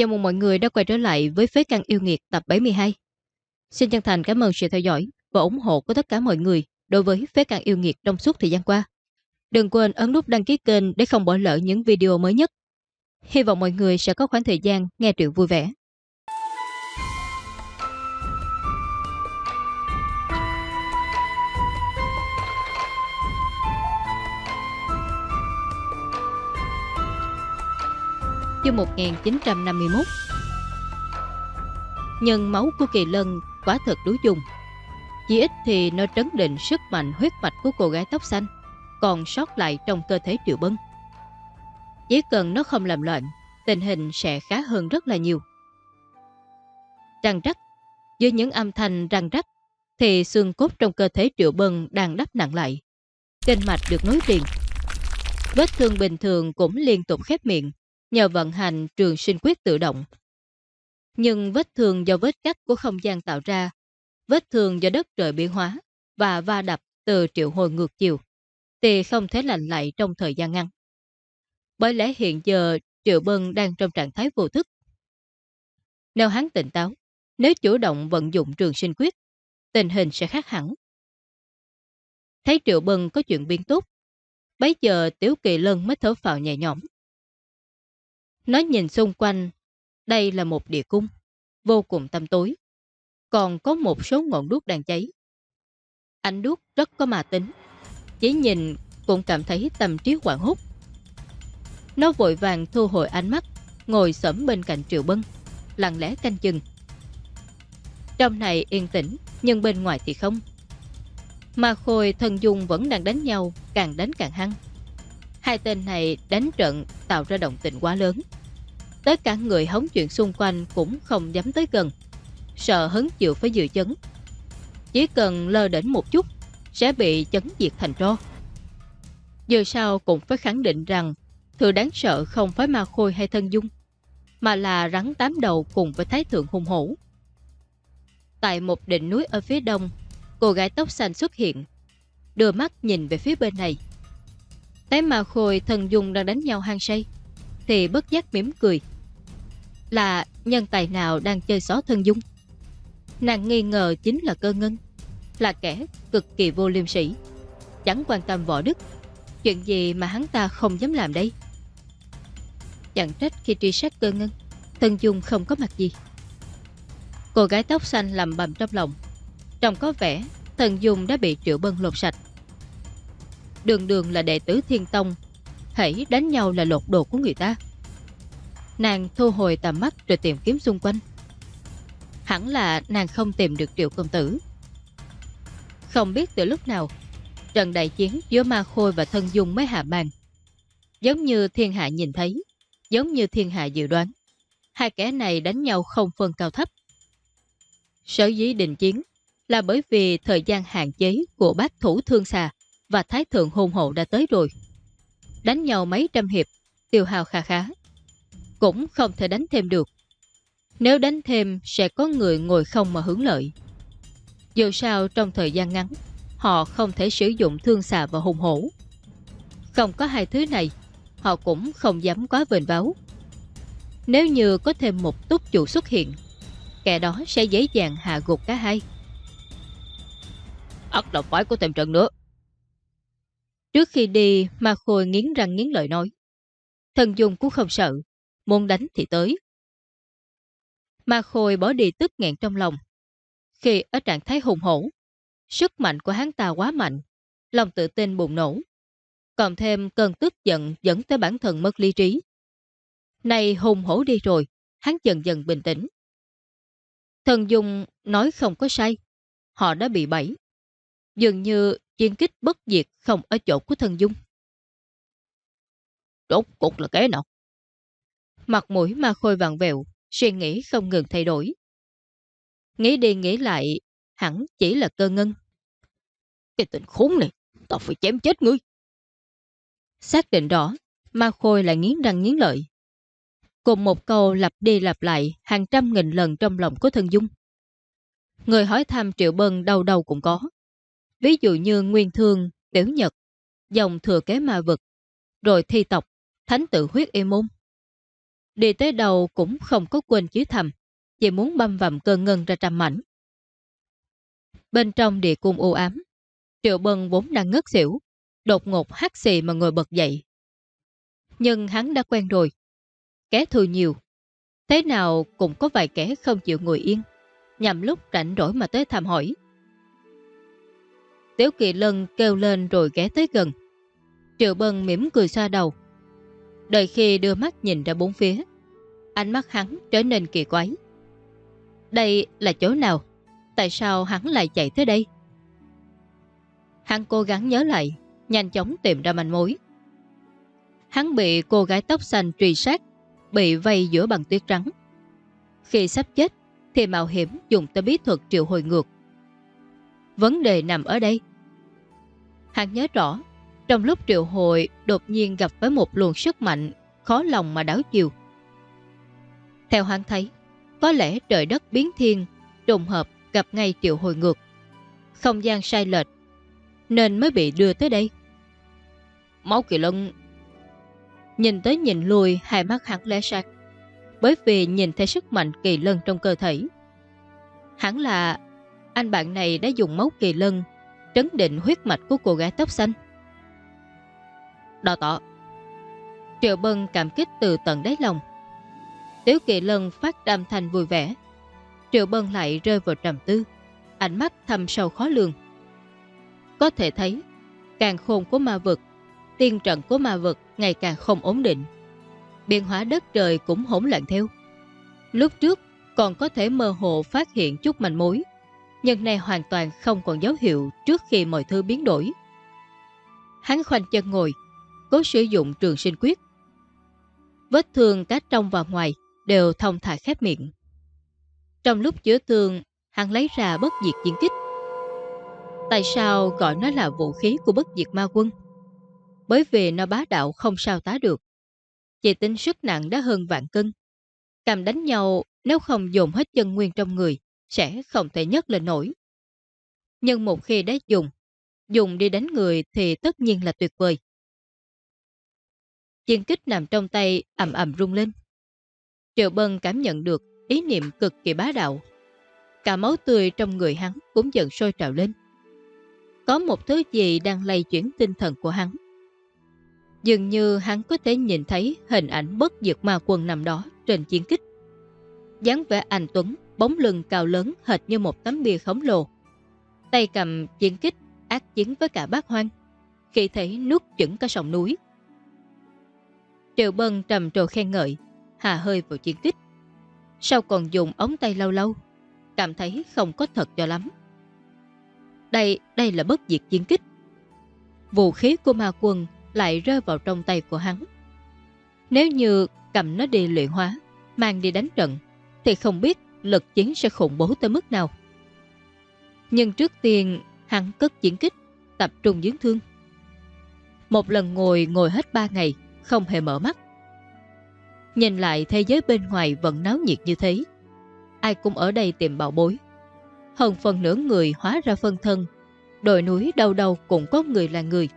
Chào mừng mọi người đã quay trở lại với Phế Căn Yêu Nghiệt tập 72. Xin chân thành cảm ơn sự theo dõi và ủng hộ của tất cả mọi người đối với Phế Căn Yêu Nghiệt trong suốt thời gian qua. Đừng quên ấn nút đăng ký kênh để không bỏ lỡ những video mới nhất. Hy vọng mọi người sẽ có khoảng thời gian nghe truyện vui vẻ. Chương 1951 Nhưng máu của kỳ lân quả thật đối dùng. Chỉ ít thì nó trấn định sức mạnh huyết mạch của cô gái tóc xanh, Còn sót lại trong cơ thể triệu bân. Chỉ cần nó không làm loạn, Tình hình sẽ khá hơn rất là nhiều. Răng rắc. Dưới những âm thanh răng rắc, Thì xương cốt trong cơ thể triệu bân đang đắp nặng lại. Kinh mạch được nối liền. Vết thương bình thường cũng liên tục khép miệng nhờ vận hành trường sinh quyết tự động. Nhưng vết thương do vết cắt của không gian tạo ra, vết thương do đất trời biến hóa và va đập từ triệu hồi ngược chiều, thì không thể lành lại trong thời gian ngắn. Bởi lẽ hiện giờ Triệu Bân đang trong trạng thái vô thức. Nếu hắn tỉnh táo, nếu chủ động vận dụng trường sinh quyết, tình hình sẽ khác hẳn. Thấy Triệu Bân có chuyện biến tốt, bấy giờ Tiểu Kỳ Lân mới thở phào nhẹ nhõm. Nó nhìn xung quanh, đây là một địa cung, vô cùng tăm tối. Còn có một số ngọn đuốc đang cháy. Ánh đuốc rất có mà tính. Chỉ nhìn cũng cảm thấy tâm trí hoảng hốt. Nó vội vàng thu hồi ánh mắt, ngồi sẫm bên cạnh Triệu Bân, lặng lẽ canh chừng. Trong này yên tĩnh, nhưng bên ngoài thì không. Mà Khôi thần dung vẫn đang đánh nhau, càng đánh càng hăng. Hai tên này đánh trận tạo ra động tình quá lớn. Tất cả người hóng chuyện xung quanh cũng không dám tới gần. Sợ hứng chịu phải dự chấn. Chỉ cần lơ đỉnh một chút sẽ bị chấn diệt thành tro. Giờ sau cũng phải khẳng định rằng thứ đáng sợ không phải ma khôi hay thân dung mà là rắn tám đầu cùng với thái thượng hung hổ. Tại một đỉnh núi ở phía đông, cô gái tóc xanh xuất hiện, đưa mắt nhìn về phía bên này. Thấy ma khôi thần dung đang đánh nhau hang say Thì bất giác mỉm cười là nhân tài nào đang chơi xó thân dung? Nàng nghi ngờ chính là cơ ngân. Là kẻ cực kỳ vô liêm sỉ, Chẳng quan tâm võ đức. Chuyện gì mà hắn ta không dám làm đây? Chẳng trách khi truy sát cơ ngân Thân dung không có mặt gì. Cô gái tóc xanh làm bầm trong lòng. Trông có vẻ Thần dung đã bị triệu bân lột sạch. Đường đường là đệ tử thiên tông, hãy đánh nhau là lột đồ của người ta. Nàng thu hồi tầm mắt rồi tìm kiếm xung quanh. Hẳn là nàng không tìm được triệu công tử. Không biết từ lúc nào, trận đại chiến giữa Ma Khôi và Thân Dung mới hạ bàn. Giống như thiên hạ nhìn thấy, giống như thiên hạ dự đoán. Hai kẻ này đánh nhau không phân cao thấp. Sở dĩ định chiến là bởi vì thời gian hạn chế của bác thủ thương xà và Thái Thượng hôn hộ đã tới rồi. Đánh nhau mấy trăm hiệp, tiêu hào khá khá. Cũng không thể đánh thêm được. Nếu đánh thêm sẽ có người ngồi không mà hưởng lợi. Dù sao trong thời gian ngắn, họ không thể sử dụng thương xà và hùng hổ. Không có hai thứ này, họ cũng không dám quá vền báo. Nếu như có thêm một túc chủ xuất hiện, kẻ đó sẽ dễ dàng hạ gục cả hai. ắt là phải có thêm trận nữa. Trước khi đi, Ma Khôi nghiến răng nghiến lợi nói. Thần Dung cũng không sợ, muốn đánh thì tới. Ma Khôi bỏ đi tức nghẹn trong lòng. Khi ở trạng thái hùng hổ, sức mạnh của hắn ta quá mạnh, lòng tự tin bùng nổ. Còn thêm cơn tức giận dẫn tới bản thân mất lý trí. Này hùng hổ đi rồi, hắn dần dần bình tĩnh. Thần Dung nói không có sai, họ đã bị bẫy. Dường như Chiên kích bất diệt không ở chỗ của thần dung. Rốt cục là cái nào? Mặt mũi ma khôi vàng vẹo, suy nghĩ không ngừng thay đổi. Nghĩ đi nghĩ lại, hẳn chỉ là cơ ngân. Cái tình khốn này, tao phải chém chết ngươi. Xác định rõ, ma khôi lại nghiến răng nghiến lợi. Cùng một câu lặp đi lặp lại hàng trăm nghìn lần trong lòng của thân dung. Người hỏi thăm triệu bân đâu đâu cũng có. Ví dụ như Nguyên Thương, Tiểu Nhật, dòng thừa kế ma vực, rồi thi tộc, thánh tự huyết y môn. Đi tới đầu cũng không có quên chứ thầm, chỉ muốn băm vằm cơ ngân ra trăm mảnh. Bên trong địa cung u ám, Triệu Bân vốn đang ngất xỉu, đột ngột hát xì mà ngồi bật dậy. Nhưng hắn đã quen rồi. Kẻ thù nhiều. Thế nào cũng có vài kẻ không chịu ngồi yên, nhằm lúc rảnh rỗi mà tới thăm hỏi. Tiếu Kỳ Lân kêu lên rồi ghé tới gần. Triệu Bân mỉm cười xa đầu. Đợi khi đưa mắt nhìn ra bốn phía, ánh mắt hắn trở nên kỳ quái. Đây là chỗ nào? Tại sao hắn lại chạy tới đây? Hắn cố gắng nhớ lại, nhanh chóng tìm ra manh mối. Hắn bị cô gái tóc xanh truy sát, bị vây giữa bằng tuyết trắng. Khi sắp chết, thì mạo hiểm dùng tới bí thuật triệu hồi ngược. Vấn đề nằm ở đây. Hắn nhớ rõ, trong lúc triệu hồi đột nhiên gặp với một luồng sức mạnh khó lòng mà đảo chiều. Theo hắn thấy, có lẽ trời đất biến thiên, trùng hợp gặp ngay triệu hồi ngược. Không gian sai lệch, nên mới bị đưa tới đây. Máu kỳ lân. Nhìn tới nhìn lui hai mắt hắn lé sát Bởi vì nhìn thấy sức mạnh kỳ lân trong cơ thể. Hắn là Anh bạn này đã dùng máu kỳ lân Trấn định huyết mạch của cô gái tóc xanh. Đo tỏ. Triệu Bân cảm kích từ tận đáy lòng Tiếu kỳ lân phát đam thành vui vẻ Triệu Bân lại rơi vào trầm tư Ánh mắt thầm sâu khó lường Có thể thấy Càng khôn của ma vực tiên trận của ma vực ngày càng không ổn định. Biến hóa đất trời cũng hỗn loạn theo. Lúc trước còn có thể mơ hồ phát hiện chút manh mối, nhưng nay hoàn toàn không còn dấu hiệu trước khi mọi thứ biến đổi. Hắn khoanh chân ngồi, cố sử dụng trường sinh quyết. Vết thương cả trong và ngoài đều thông thả khép miệng. Trong lúc chữa thương, hắn lấy ra bất diệt chiến kích. Tại sao gọi nó là vũ khí của bất diệt ma quân? bởi vì nó bá đạo không sao tá được. Chỉ tính sức nặng đã hơn vạn cân. Cầm đánh nhau nếu không dùng hết chân nguyên trong người sẽ không thể nhấc lên nổi. Nhưng một khi đã dùng, dùng đi đánh người thì tất nhiên là tuyệt vời. Chiên kích nằm trong tay ầm ầm rung lên. Triệu Bân cảm nhận được ý niệm cực kỳ bá đạo. Cả máu tươi trong người hắn cũng dần sôi trào lên. Có một thứ gì đang lay chuyển tinh thần của hắn. Dường như hắn có thể nhìn thấy hình ảnh bất diệt ma quân nằm đó trên chiến kích. dáng vẻ anh Tuấn, bóng lưng cao lớn hệt như một tấm bia khổng lồ. Tay cầm chiến kích, ác chiến với cả bác hoang. Khi thấy nuốt chửng cả sông núi. Triệu Bân trầm trồ khen ngợi, hà hơi vào chiến kích. Sau còn dùng ống tay lâu lâu, cảm thấy không có thật cho lắm. Đây, đây là bất diệt chiến kích. Vũ khí của ma quân lại rơi vào trong tay của hắn. Nếu như cầm nó đi luyện hóa, mang đi đánh trận, thì không biết lực chiến sẽ khủng bố tới mức nào. Nhưng trước tiên, hắn cất chiến kích, tập trung dưỡng thương. Một lần ngồi ngồi hết ba ngày, không hề mở mắt. Nhìn lại thế giới bên ngoài vẫn náo nhiệt như thế. Ai cũng ở đây tìm bảo bối. Hơn phần nửa người hóa ra phân thân. Đồi núi đâu đâu cũng có người là người.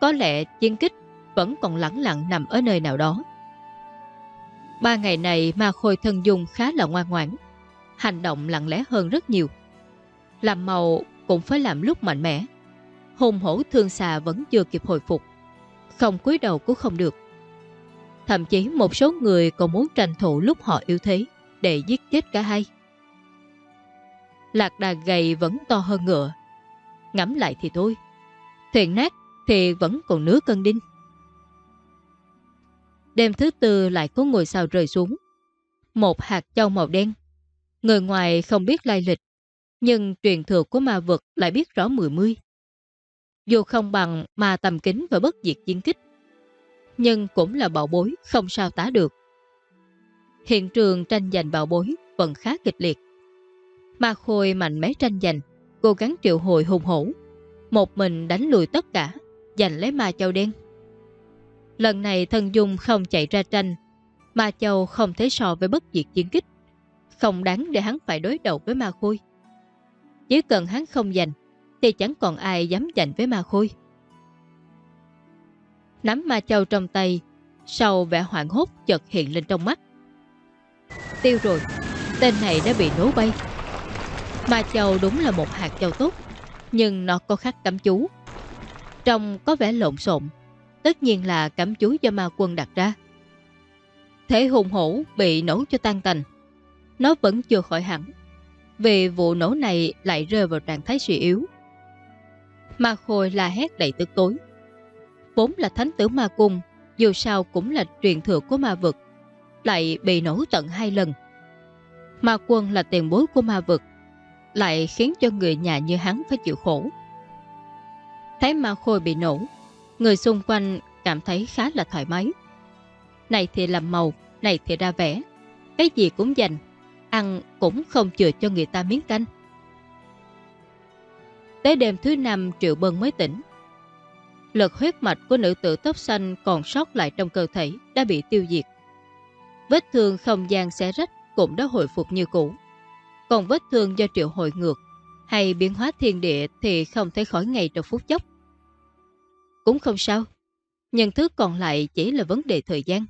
Có lẽ chiến kích vẫn còn lẳng lặng nằm ở nơi nào đó. Ba ngày này ma khôi thân dung khá là ngoan ngoãn, hành động lặng lẽ hơn rất nhiều. Làm màu cũng phải làm lúc mạnh mẽ. Hùng hổ thương xà vẫn chưa kịp hồi phục. Không cúi đầu cũng không được. Thậm chí một số người còn muốn tranh thủ lúc họ yếu thế để giết chết cả hai. Lạc đà gầy vẫn to hơn ngựa. Ngắm lại thì thôi. Thuyền nát thì vẫn còn nửa cân đinh. Đêm thứ tư lại có ngôi sao rơi xuống. Một hạt châu màu đen. Người ngoài không biết lai lịch, nhưng truyền thừa của ma vật lại biết rõ mười mươi. Dù không bằng ma tầm kính và bất diệt chiến kích, nhưng cũng là bảo bối không sao tá được. Hiện trường tranh giành bảo bối vẫn khá kịch liệt. Ma Khôi mạnh mẽ tranh giành, cố gắng triệu hồi hùng hổ. Một mình đánh lùi tất cả giành lấy ma châu đen. Lần này thân dung không chạy ra tranh, ma châu không thể so với bất diệt chiến kích. Không đáng để hắn phải đối đầu với ma khôi. Chỉ cần hắn không giành, thì chẳng còn ai dám giành với ma khôi. Nắm ma châu trong tay, Sau vẻ hoảng hốt chợt hiện lên trong mắt. Tiêu rồi, tên này đã bị nổ bay. Ma châu đúng là một hạt châu tốt, nhưng nó có khắc cấm chú. Trong có vẻ lộn xộn, tất nhiên là cấm chú do ma quân đặt ra. Thế hùng hổ bị nổ cho tan tành. Nó vẫn chưa khỏi hẳn, vì vụ nổ này lại rơi vào trạng thái suy yếu. Ma khôi la hét đầy tức tối. Vốn là thánh tử ma cung, dù sao cũng là truyền thừa của ma vực, lại bị nổ tận hai lần. Ma quân là tiền bối của ma vực, lại khiến cho người nhà như hắn phải chịu khổ. Thấy ma khôi bị nổ, người xung quanh cảm thấy khá là thoải mái. Này thì làm màu, này thì ra vẽ. Cái gì cũng dành, ăn cũng không chừa cho người ta miếng canh. Tới đêm thứ năm Triệu Bân mới tỉnh. Lực huyết mạch của nữ tử tóc xanh còn sót lại trong cơ thể đã bị tiêu diệt. Vết thương không gian xé rách cũng đã hồi phục như cũ. Còn vết thương do triệu hồi ngược hay biến hóa thiên địa thì không thể khỏi ngay trong phút chốc. Cũng không sao, nhân thứ còn lại chỉ là vấn đề thời gian.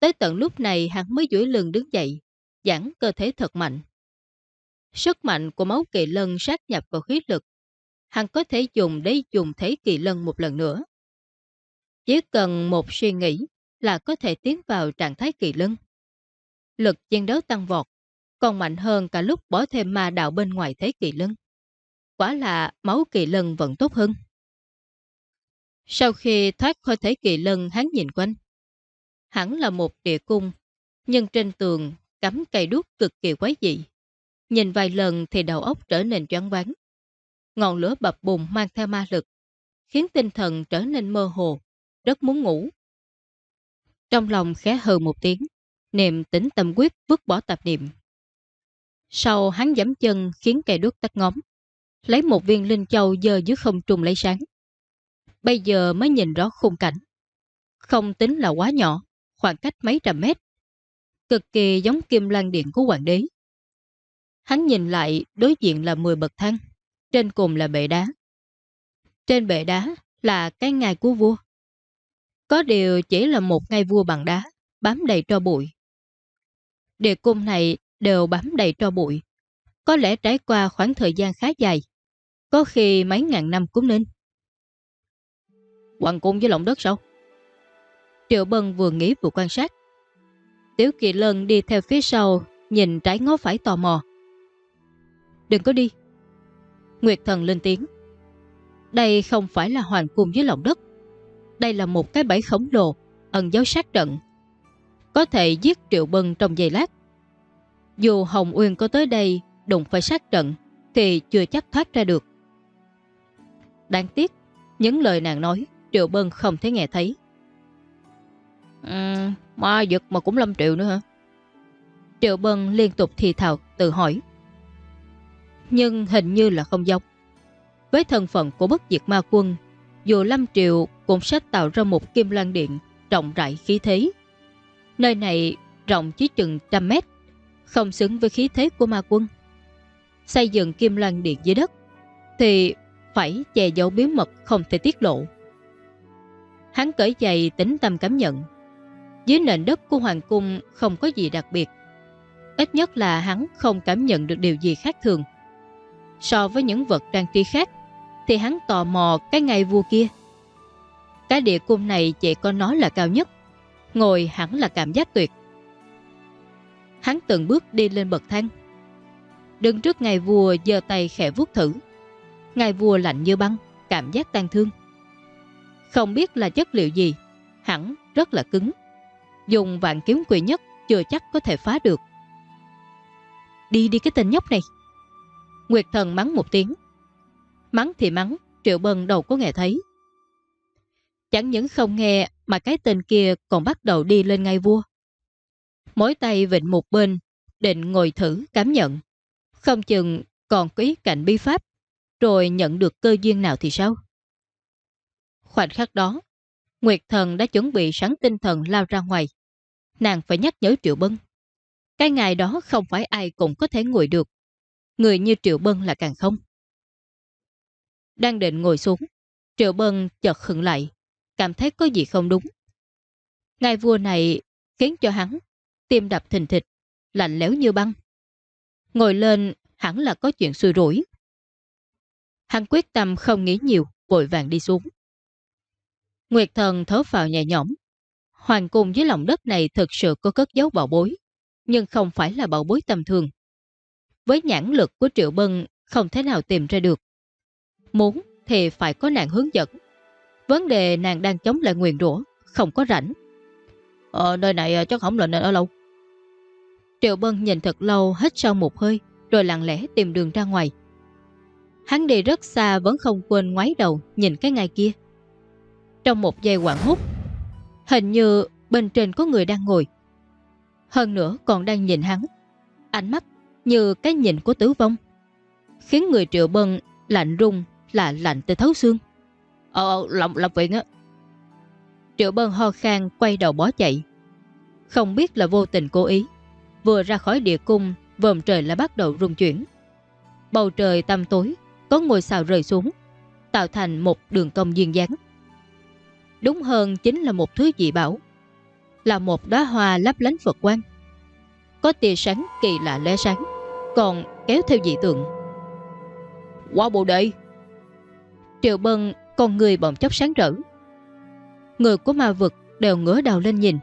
Tới tận lúc này hắn mới duỗi lưng đứng dậy, giãn cơ thể thật mạnh. Sức mạnh của máu kỳ lân sát nhập vào khí lực. Hắn có thể dùng để dùng thế kỳ lân một lần nữa. Chỉ cần một suy nghĩ là có thể tiến vào trạng thái kỳ lân. Lực chiến đấu tăng vọt, còn mạnh hơn cả lúc bỏ thêm ma đạo bên ngoài thế kỳ lân. Quả là máu kỳ lân vẫn tốt hơn. Sau khi thoát khỏi thế kỳ lân hắn nhìn quanh. Hẳn là một địa cung, nhưng trên tường cắm cây đuốc cực kỳ quái dị. Nhìn vài lần thì đầu óc trở nên choáng váng. Ngọn lửa bập bùng mang theo ma lực, khiến tinh thần trở nên mơ hồ, rất muốn ngủ. Trong lòng khẽ hờ một tiếng, niệm tính tâm quyết vứt bỏ tạp niệm. Sau hắn giẫm chân khiến cây đuốc tắt ngóm, lấy một viên linh châu dơ dưới không trung lấy sáng. Bây giờ mới nhìn rõ khung cảnh. Không tính là quá nhỏ, khoảng cách mấy trăm mét. Cực kỳ giống kim lan điện của hoàng đế. Hắn nhìn lại đối diện là 10 bậc thang, trên cùng là bệ đá. Trên bệ đá là cái ngai của vua. Có điều chỉ là một ngai vua bằng đá, bám đầy tro bụi. Địa cung này đều bám đầy tro bụi. Có lẽ trải qua khoảng thời gian khá dài, có khi mấy ngàn năm cũng nên. Hoàng cung với lòng đất sao? Triệu Bân vừa nghĩ vừa quan sát. Tiểu Kỳ Lân đi theo phía sau, nhìn trái ngó phải tò mò. Đừng có đi. Nguyệt Thần lên tiếng. Đây không phải là hoàng cung dưới lòng đất. Đây là một cái bẫy khổng lồ, ẩn dấu sát trận. Có thể giết Triệu Bân trong giây lát. Dù Hồng Uyên có tới đây đụng phải sát trận, thì chưa chắc thoát ra được. Đáng tiếc, những lời nàng nói, Triệu Bân không thể nghe thấy. À, ma giật mà cũng 5 triệu nữa hả? Triệu Bân liên tục thì thào tự hỏi. Nhưng hình như là không giống. Với thân phận của bất diệt ma quân, dù Lâm triệu cũng sẽ tạo ra một kim lan điện rộng rãi khí thế. Nơi này rộng chỉ chừng trăm mét, không xứng với khí thế của ma quân. Xây dựng kim lan điện dưới đất thì phải che giấu bí mật không thể tiết lộ. Hắn cởi giày tính tâm cảm nhận. Dưới nền đất của Hoàng Cung không có gì đặc biệt. Ít nhất là hắn không cảm nhận được điều gì khác thường. So với những vật trang trí khác, thì hắn tò mò cái ngày vua kia. Cái địa cung này chỉ có nó là cao nhất, ngồi hẳn là cảm giác tuyệt. Hắn từng bước đi lên bậc thang. Đứng trước ngài vua giơ tay khẽ vuốt thử. Ngài vua lạnh như băng, cảm giác tan thương. Không biết là chất liệu gì, hẳn rất là cứng. Dùng vạn kiếm quỷ nhất chưa chắc có thể phá được. Đi đi cái tên nhóc này. Nguyệt thần mắng một tiếng. Mắng thì mắng, Triệu Bân đâu có nghe thấy. Chẳng những không nghe mà cái tên kia còn bắt đầu đi lên ngay vua. Mối tay vịnh một bên, định ngồi thử cảm nhận. Không chừng còn quý cạnh bi pháp, rồi nhận được cơ duyên nào thì sao? Khoảnh khắc đó, Nguyệt Thần đã chuẩn bị sẵn tinh thần lao ra ngoài. Nàng phải nhắc nhớ Triệu Bân. Cái ngày đó không phải ai cũng có thể ngồi được. Người như Triệu Bân là càng không. Đang định ngồi xuống, Triệu Bân chợt khựng lại, cảm thấy có gì không đúng. Ngài vua này khiến cho hắn tim đập thình thịch, lạnh lẽo như băng. Ngồi lên hẳn là có chuyện xui rủi. Hắn quyết tâm không nghĩ nhiều, vội vàng đi xuống. Nguyệt thần thở vào nhẹ nhõm. Hoàng cung dưới lòng đất này thực sự có cất giấu bảo bối, nhưng không phải là bảo bối tầm thường. Với nhãn lực của Triệu Bân không thể nào tìm ra được. Muốn thì phải có nàng hướng dẫn. Vấn đề nàng đang chống lại nguyền rủa không có rảnh. Ờ, nơi này chắc không là nên ở lâu. Triệu Bân nhìn thật lâu hết sau một hơi, rồi lặng lẽ tìm đường ra ngoài. Hắn đi rất xa vẫn không quên ngoái đầu nhìn cái ngay kia. Trong một giây quảng hút, hình như bên trên có người đang ngồi. Hơn nữa còn đang nhìn hắn. Ánh mắt như cái nhìn của tử vong. Khiến người triệu bân lạnh rung là lạnh tới thấu xương. Ờ, lòng, lòng viện á. Triệu bân ho khan quay đầu bó chạy. Không biết là vô tình cố ý. Vừa ra khỏi địa cung, vòm trời lại bắt đầu rung chuyển. Bầu trời tăm tối, có ngôi sao rơi xuống, tạo thành một đường cong duyên dáng. Đúng hơn chính là một thứ dị bảo, là một đóa hoa lấp lánh Phật quang. Có tia sáng kỳ lạ lé sáng, còn kéo theo dị tượng. Qua bộ đệ! Triệu Bân con người bỗng chốc sáng rỡ. Người của ma vực đều ngửa đầu lên nhìn.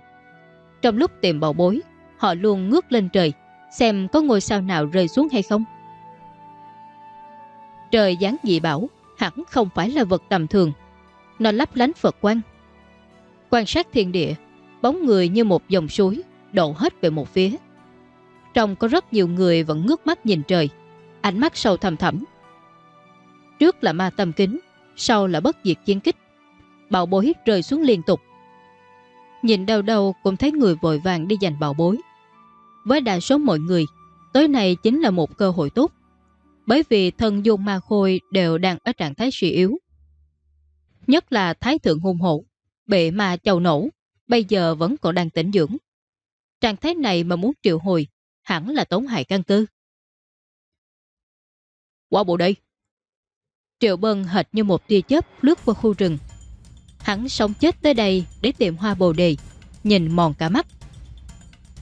Trong lúc tìm bảo bối, họ luôn ngước lên trời, xem có ngôi sao nào rơi xuống hay không. Trời dáng dị bảo hẳn không phải là vật tầm thường. Nó lấp lánh Phật quang. Quan sát thiên địa, bóng người như một dòng suối đổ hết về một phía. Trong có rất nhiều người vẫn ngước mắt nhìn trời, ánh mắt sâu thầm thẳm. Trước là ma tâm kính, sau là bất diệt chiến kích. Bảo bối rơi xuống liên tục. Nhìn đâu đâu cũng thấy người vội vàng đi giành bảo bối. Với đa số mọi người, tối nay chính là một cơ hội tốt. Bởi vì thân dung ma khôi đều đang ở trạng thái suy yếu. Nhất là thái thượng hung hổ, bệ ma chầu nổ, bây giờ vẫn còn đang tỉnh dưỡng. Trạng thái này mà muốn triệu hồi, hẳn là tốn hại căn cứ. Qua bộ đây. Triệu Bân hệt như một tia chớp lướt qua khu rừng. Hắn sống chết tới đây để tìm hoa bồ đề, nhìn mòn cả mắt.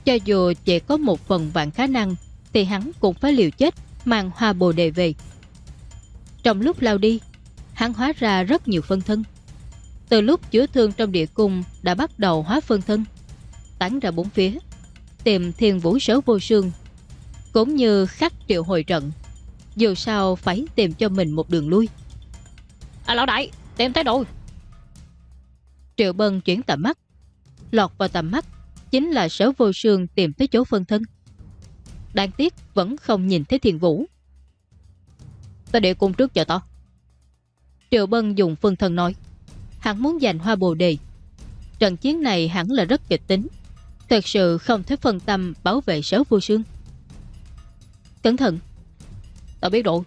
Cho dù chỉ có một phần vạn khả năng thì hắn cũng phải liều chết mang hoa bồ đề về. Trong lúc lao đi, hắn hóa ra rất nhiều phân thân. Từ lúc chữa thương trong địa cung đã bắt đầu hóa phân thân, tán ra bốn phía, tìm thiên vũ sở vô sương, cũng như khắc triệu hồi trận. Dù sao phải tìm cho mình một đường lui. À lão đại, tìm thấy rồi. Triệu Bân chuyển tầm mắt, lọt vào tầm mắt chính là sở vô sương tìm tới chỗ phân thân. Đáng tiếc vẫn không nhìn thấy thiền vũ. Ta để cung trước chờ to. Triệu Bân dùng phân thân nói. Hắn muốn giành hoa bồ đề. Trận chiến này hẳn là rất kịch tính. Thật sự không thể phân tâm bảo vệ sở vô sương. Cẩn thận. Tao biết rồi.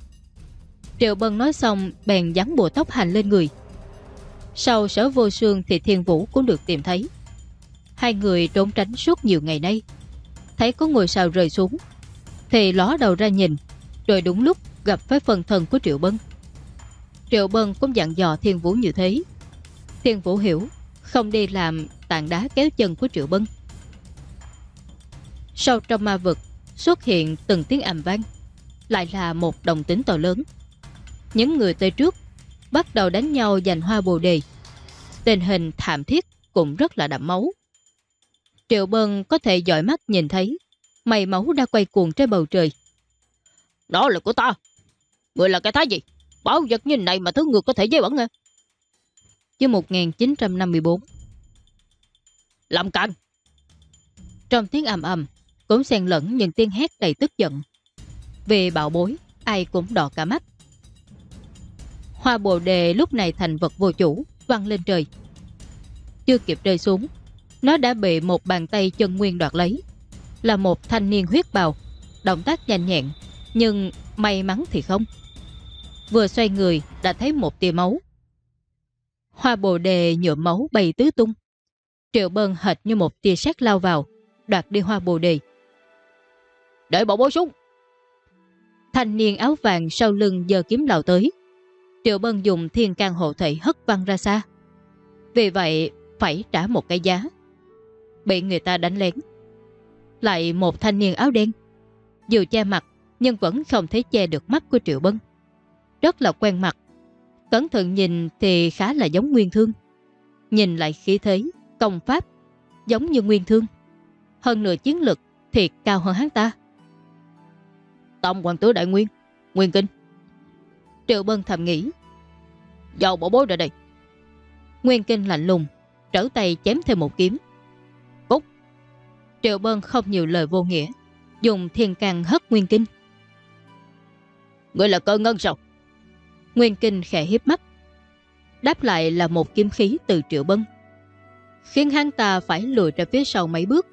Triệu Bân nói xong, bèn dắn bùa tóc hành lên người. Sau sở vô sương thì thiên vũ cũng được tìm thấy. Hai người trốn tránh suốt nhiều ngày nay Thấy có ngôi sao rơi xuống, Thì ló đầu ra nhìn, Rồi đúng lúc gặp với phần thân của Triệu Bân Triệu Bân cũng dặn dò Thiên Vũ như thế Thiên Vũ hiểu, Không đi làm tảng đá kéo chân của Triệu Bân sau trong ma vực Xuất hiện từng tiếng ầm vang Lại là một đồng tính to lớn Những người tới trước Bắt đầu đánh nhau giành hoa bồ đề Tình hình thảm thiết cũng rất là đậm máu Triệu Bân có thể dõi mắt nhìn thấy mây máu đã quay cuồng trên bầu trời. Đó là của ta. Người là cái thái gì? Bảo vật như này mà thứ ngược có thể dây bẩn à? Chứ 1954 Làm cạnh Trong tiếng ầm ầm cũng xen lẫn những tiếng hét đầy tức giận Về bạo bối Ai cũng đỏ cả mắt Hoa bồ đề lúc này thành vật vô chủ Văng lên trời Chưa kịp rơi xuống nó đã bị một bàn tay chân nguyên đoạt lấy. Là một thanh niên huyết bào, động tác nhanh nhẹn, nhưng may mắn thì không. Vừa xoay người đã thấy một tia máu. Hoa bồ đề nhuộm máu bay tứ tung. Triệu bơn hệt như một tia sét lao vào, đoạt đi hoa bồ đề. Để bỏ bố súng! Thanh niên áo vàng sau lưng giờ kiếm lao tới. Triệu bân dùng thiên can hộ thể hất văng ra xa. Vì vậy, phải trả một cái giá. bị người ta đánh lén. Lại một thanh niên áo đen. Dù che mặt nhưng vẫn không thấy che được mắt của Triệu Bân. Rất là quen mặt. Cẩn thận nhìn thì khá là giống Nguyên Thương. Nhìn lại khí thế, công pháp, giống như Nguyên Thương. Hơn nửa chiến lực thì cao hơn hắn ta. Tông hoàng tứ đại nguyên, Nguyên Kinh. Triệu Bân thầm nghĩ. Giao bỏ bối ra đây. Nguyên Kinh lạnh lùng, trở tay chém thêm một kiếm. Cúc. Triệu Bân không nhiều lời vô nghĩa, dùng thiên càng hất Nguyên Kinh. Ngươi là cơ ngân sao? Nguyên Kinh khẽ hiếp mắt. Đáp lại là một kiếm khí từ Triệu Bân. Khiến hắn ta phải lùi ra phía sau mấy bước.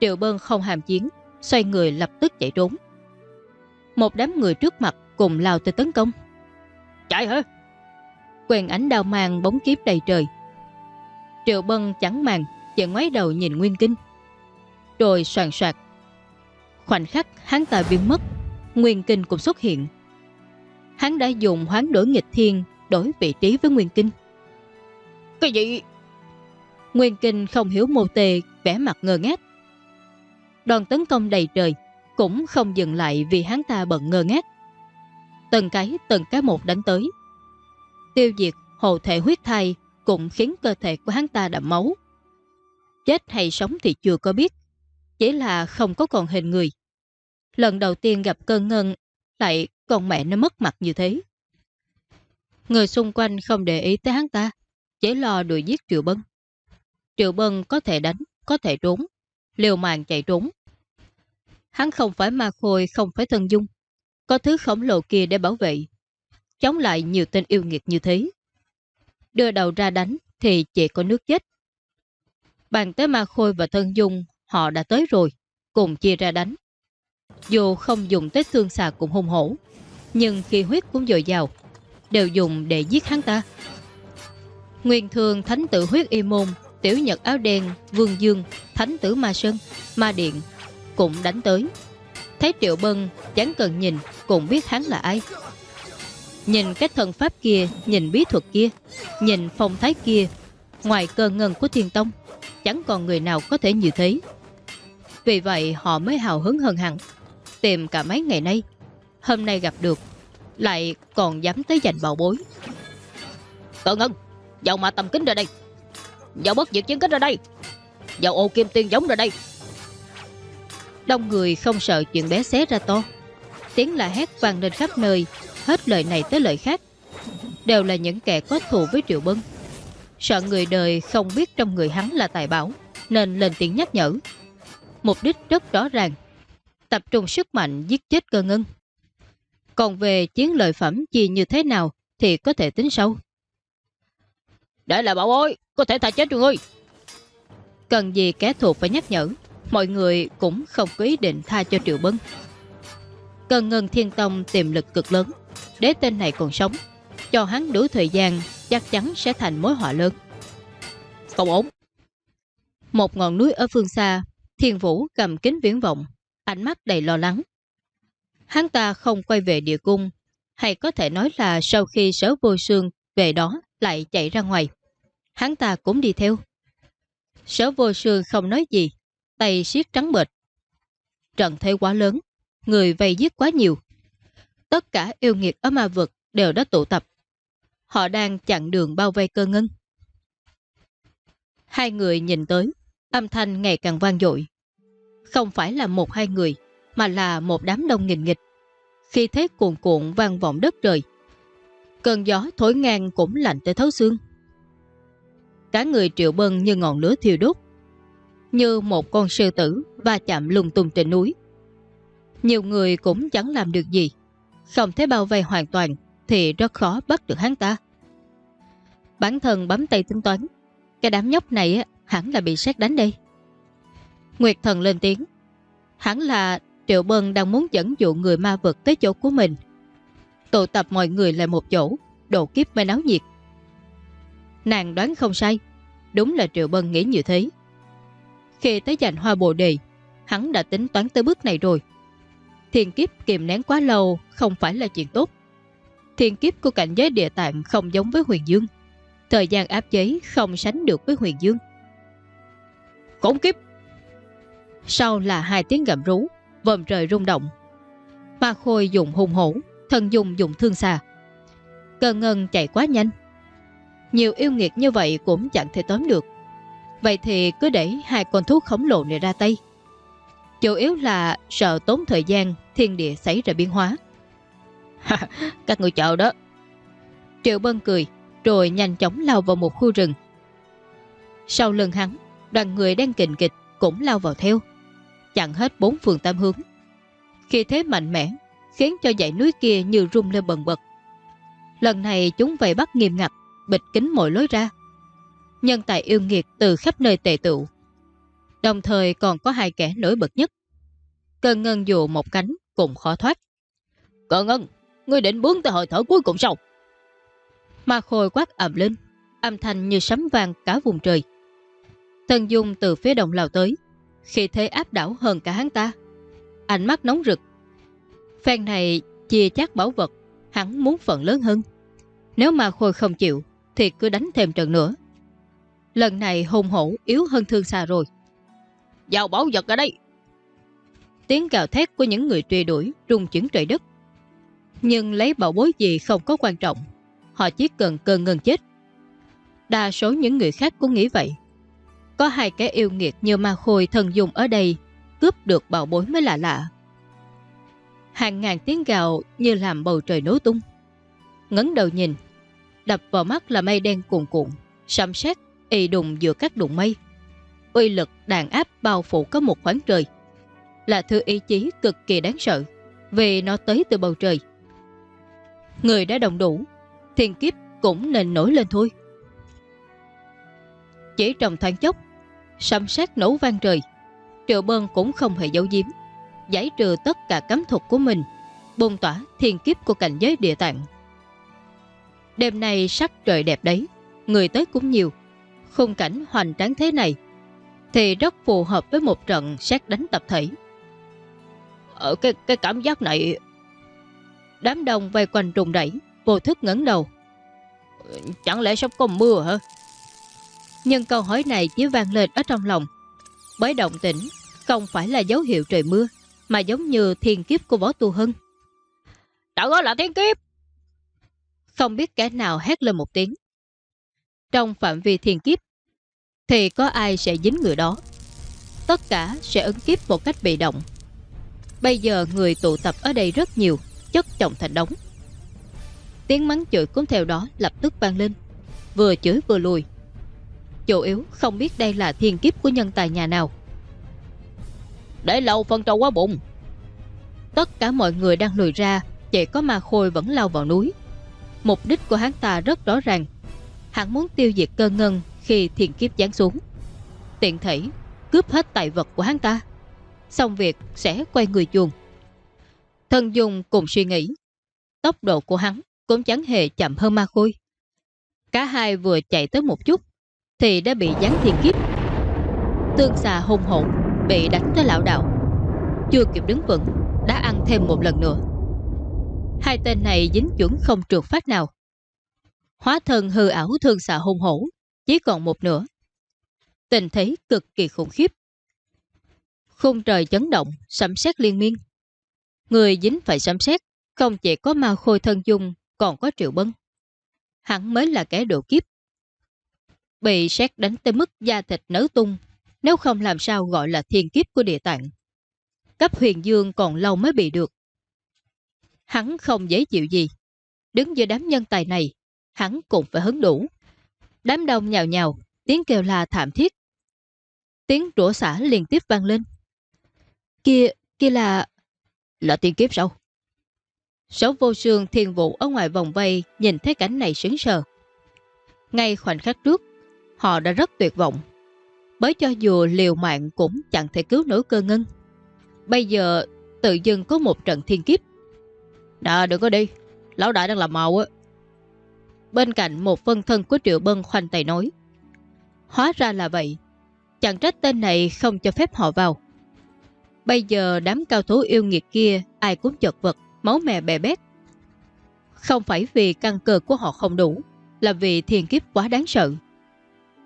Triệu Bân không hàm chiến, xoay người lập tức chạy trốn. Một đám người trước mặt cùng lao tới tấn công. Chạy hả? Quen ánh đào mang bóng kiếp đầy trời. Triệu Bân chẳng màng, chỉ ngoái đầu nhìn Nguyên Kinh. Rồi soàn soạt. Khoảnh khắc hắn ta biến mất, Nguyên Kinh cũng xuất hiện. Hắn đã dùng hoán đổi nghịch thiên đổi vị trí với Nguyên Kinh. Cái gì? Nguyên Kinh không hiểu mô tề, vẻ mặt ngơ ngác. Đoàn tấn công đầy trời, cũng không dừng lại vì hắn ta bận ngơ ngác. Từng cái từng cái một đánh tới. Tiêu diệt hồ thể huyết thai cũng khiến cơ thể của hắn ta đậm máu. Chết hay sống thì chưa có biết, chỉ là không có còn hình người. Lần đầu tiên gặp cơn ngân, lại con mẹ nó mất mặt như thế. Người xung quanh không để ý tới hắn ta, chỉ lo đuổi giết Triệu Bân. Triệu Bân có thể đánh, có thể trốn, liều mạng chạy trốn. Hắn không phải ma khôi, không phải thân dung, có thứ khổng lồ kia để bảo vệ. Chống lại nhiều tên yêu nghiệt như thế. Đưa đầu ra đánh thì chỉ có nước chết. Bàn tới ma khôi và thân dung, họ đã tới rồi, cùng chia ra đánh. Dù không dùng tới thương xà cùng hung hổ, nhưng khi huyết cũng dồi dào, đều dùng để giết hắn ta. Nguyên thường thánh tử huyết y môn, tiểu nhật áo đen, vương dương, thánh tử ma sơn, ma điện, cũng đánh tới. Thấy triệu bân, chẳng cần nhìn, cũng biết hắn là ai. Nhìn cái thần pháp kia, nhìn bí thuật kia, nhìn phong thái kia, ngoài cơ ngân của thiên tông, chẳng còn người nào có thể như thế. Vì vậy họ mới hào hứng hơn hẳn, tìm cả mấy ngày nay. Hôm nay gặp được, lại còn dám tới giành bảo bối. Cơ ngân, dạo mà tầm kính ra đây. Dạo bất diệt chiến kích ra đây. Dạo ô kim tiên giống ra đây. Đông người không sợ chuyện bé xé ra to. Tiếng là hét vang lên khắp nơi, hết lời này tới lời khác. Đều là những kẻ có thù với Triệu Bân. Sợ người đời không biết trong người hắn là tài bảo, nên lên tiếng nhắc nhở. Mục đích rất rõ ràng. Tập trung sức mạnh giết chết cơ ngân. Còn về chiến lợi phẩm chi như thế nào thì có thể tính sâu. Để là bảo bối có thể tha chết rồi ơi. Cần gì kẻ thù phải nhắc nhở, mọi người cũng không có ý định tha cho Triệu Bân. Cần ngân thiên tông tiềm lực cực lớn, để tên này còn sống, cho hắn đủ thời gian chắc chắn sẽ thành mối họa lớn. Không ổn. Một ngọn núi ở phương xa, thiên vũ cầm kính viễn vọng, ánh mắt đầy lo lắng. Hắn ta không quay về địa cung, hay có thể nói là sau khi sở vô sương về đó lại chạy ra ngoài. Hắn ta cũng đi theo. Sở vô sương không nói gì, tay siết trắng bệt. Trận thế quá lớn, người vây giết quá nhiều. Tất cả yêu nghiệt ở ma vực đều đã tụ tập. Họ đang chặn đường bao vây cơ ngân. Hai người nhìn tới, âm thanh ngày càng vang dội. Không phải là một hai người, mà là một đám đông nghìn nghịch. Khi thế cuồn cuộn vang vọng đất trời, cơn gió thổi ngang cũng lạnh tới thấu xương. Cả người triệu bân như ngọn lửa thiêu đốt, như một con sư tử va chạm lung tung trên núi. Nhiều người cũng chẳng làm được gì, không thể bao vây hoàn toàn thì rất khó bắt được hắn ta. Bản thân bấm tay tính toán, cái đám nhóc này hẳn là bị xét đánh đây. Nguyệt thần lên tiếng, hẳn là Triệu Bân đang muốn dẫn dụ người ma vực tới chỗ của mình. Tụ tập mọi người lại một chỗ, độ kiếp mới náo nhiệt. Nàng đoán không sai, đúng là Triệu Bân nghĩ như thế. Khi tới giành hoa bồ đề, hắn đã tính toán tới bước này rồi. Thiên kiếp kìm nén quá lâu không phải là chuyện tốt. Thiên kiếp của cảnh giới địa tạng không giống với huyền dương. Thời gian áp chế không sánh được với huyền dương. Khốn kiếp! Sau là hai tiếng gầm rú, vòm trời rung động. Ma Khôi dùng hung hổ, thần dùng dùng thương xà. Cơn ngân chạy quá nhanh. Nhiều yêu nghiệt như vậy cũng chẳng thể tóm được. Vậy thì cứ để hai con thú khổng lồ này ra tay. Chủ yếu là sợ tốn thời gian thiên địa xảy ra biến hóa. Các người chờ đó. Triệu Bân cười, rồi nhanh chóng lao vào một khu rừng. Sau lưng hắn, đoàn người đang kình kịch cũng lao vào theo, chặn hết bốn phường tam hướng. Khi thế mạnh mẽ, khiến cho dãy núi kia như rung lên bần bật. Lần này chúng vây bắt nghiêm ngặt, bịch kính mọi lối ra. Nhân tài yêu nghiệt từ khắp nơi tề tựu. Đồng thời còn có hai kẻ nổi bật nhất. Cơn ngân dù một cánh cũng khó thoát. Cơn ngân, ngươi định bướng tới hơi thở cuối cùng sao? Ma khôi quát ẩm lên, âm thanh như sấm vang cả vùng trời. Thần Dung từ phía đông lao tới, khi thế áp đảo hơn cả hắn ta. Ánh mắt nóng rực. Phen này chia chắc bảo vật, hắn muốn phần lớn hơn. Nếu ma khôi không chịu, thì cứ đánh thêm trận nữa. Lần này hùng hổ yếu hơn thương xa rồi. Giao bảo vật ở đây! Tiếng gào thét của những người truy đuổi rung chuyển trời đất. Nhưng lấy bảo bối gì không có quan trọng Họ chỉ cần cơn ngân chết Đa số những người khác cũng nghĩ vậy Có hai cái yêu nghiệt như ma khôi thần dùng ở đây Cướp được bảo bối mới lạ lạ Hàng ngàn tiếng gào như làm bầu trời nối tung Ngấn đầu nhìn Đập vào mắt là mây đen cuồn cuộn, sấm sét y đùng giữa các đụng mây. Uy lực đàn áp bao phủ có một khoảng trời. Là thứ ý chí cực kỳ đáng sợ, Vì nó tới từ bầu trời. Người đã đồng đủ, Thiên kiếp cũng nên nổi lên thôi. Chỉ trong thoáng chốc, sấm sét nổ vang trời. Triệu Bơn cũng không hề giấu giếm, Giải trừ tất cả cấm thuật của mình Bùng tỏa thiên kiếp của cảnh giới địa tạng. Đêm nay sắc trời đẹp đấy Người tới cũng nhiều. Khung cảnh hoành tráng thế này Thì rất phù hợp với một trận xét đánh tập thể. Ở cái, cái cảm giác này Đám đông vây quanh trùng đẩy Vô thức ngấn đầu. Chẳng lẽ sắp có mưa hả? Nhưng câu hỏi này chỉ vang lên ở trong lòng. Bởi động tĩnh Không phải là dấu hiệu trời mưa Mà giống như thiên kiếp của võ tu hưng Đã gọi là thiên kiếp! Không biết kẻ nào hét lên một tiếng Trong phạm vi thiên kiếp Thì có ai sẽ dính người đó Tất cả sẽ ứng kiếp một cách bị động Bây giờ người tụ tập ở đây rất nhiều chất chồng thành đống. Tiếng mắng chửi cũng theo đó lập tức vang lên, vừa chửi vừa lùi. Chủ yếu không biết đây là thiên kiếp của nhân tài nhà nào. Để lâu phân trâu quá bụng. Tất cả mọi người đang lùi ra, chỉ có ma khôi vẫn lao vào núi. Mục đích của hắn ta rất rõ ràng. Hắn muốn tiêu diệt cơ ngân khi thiên kiếp giáng xuống. Tiện thể, cướp hết tài vật của hắn ta. Xong việc sẽ quay người chuồng. Thân Dung cùng suy nghĩ. Tốc độ của hắn cũng chẳng hề chậm hơn ma khôi. Cả hai vừa chạy tới một chút, thì đã bị giáng thiên kiếp. Tương xà hùng hồn bị đánh tới lão đạo. Chưa kịp đứng vững, đã ăn thêm một lần nữa. Hai tên này dính chuẩn không trượt phát nào. Hóa thân hư ảo thương xạ hung hổ chỉ còn một nửa. Tình thế cực kỳ khủng khiếp. Khung trời chấn động, sấm sét liên miên. Người dính phải sấm sét không chỉ có ma khôi thân dung, còn có triệu bân. Hắn mới là kẻ độ kiếp. Bị sét đánh tới mức da thịt nở tung, nếu không làm sao gọi là thiên kiếp của địa tạng. Cấp huyền dương còn lâu mới bị được. Hắn không dễ chịu gì. Đứng giữa đám nhân tài này, hắn cũng phải hứng đủ. Đám đông nhào nhào, tiếng kêu la thảm thiết. Tiếng rủa xả liên tiếp vang lên. Kia, kia là... Là tiên kiếp sao? Sáu vô sương thiên vụ ở ngoài vòng vây nhìn thấy cảnh này sướng sờ. Ngay khoảnh khắc trước, họ đã rất tuyệt vọng. Bởi cho dù liều mạng cũng chẳng thể cứu nổi cơ ngân. Bây giờ tự dưng có một trận thiên kiếp. Đã đừng có đi, lão đại đang làm màu á. Bên cạnh một phân thân của Triệu Bân khoanh tay nói. Hóa ra là vậy. Chẳng trách tên này không cho phép họ vào. Bây giờ đám cao thủ yêu nghiệt kia ai cũng chật vật, máu mè bè bét. Không phải vì căn cơ của họ không đủ, là vì thiền kiếp quá đáng sợ.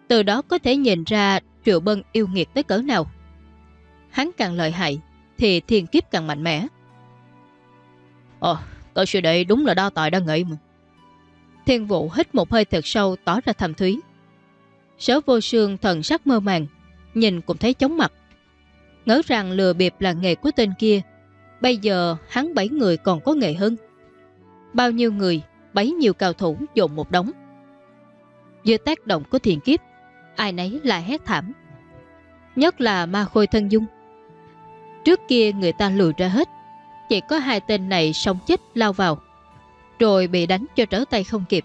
Từ đó có thể nhìn ra Triệu Bân yêu nghiệt tới cỡ nào. Hắn càng lợi hại, thì thiên kiếp càng mạnh mẽ. Ờ, tôi sư đệ đúng là đa tài đa nghệ mà. Thiên vụ hít một hơi thật sâu tỏ ra thầm thúy. Sở vô sương thần sắc mơ màng, nhìn cũng thấy chóng mặt. Ngớ rằng lừa bịp là nghề của tên kia, bây giờ hắn bảy người còn có nghề hơn. Bao nhiêu người, bấy nhiêu cao thủ dồn một đống. Dưới tác động của thiền kiếp, ai nấy lại hét thảm. Nhất là ma khôi thân dung. Trước kia người ta lùi ra hết, chỉ có hai tên này sống chết lao vào, rồi bị đánh cho trở tay không kịp.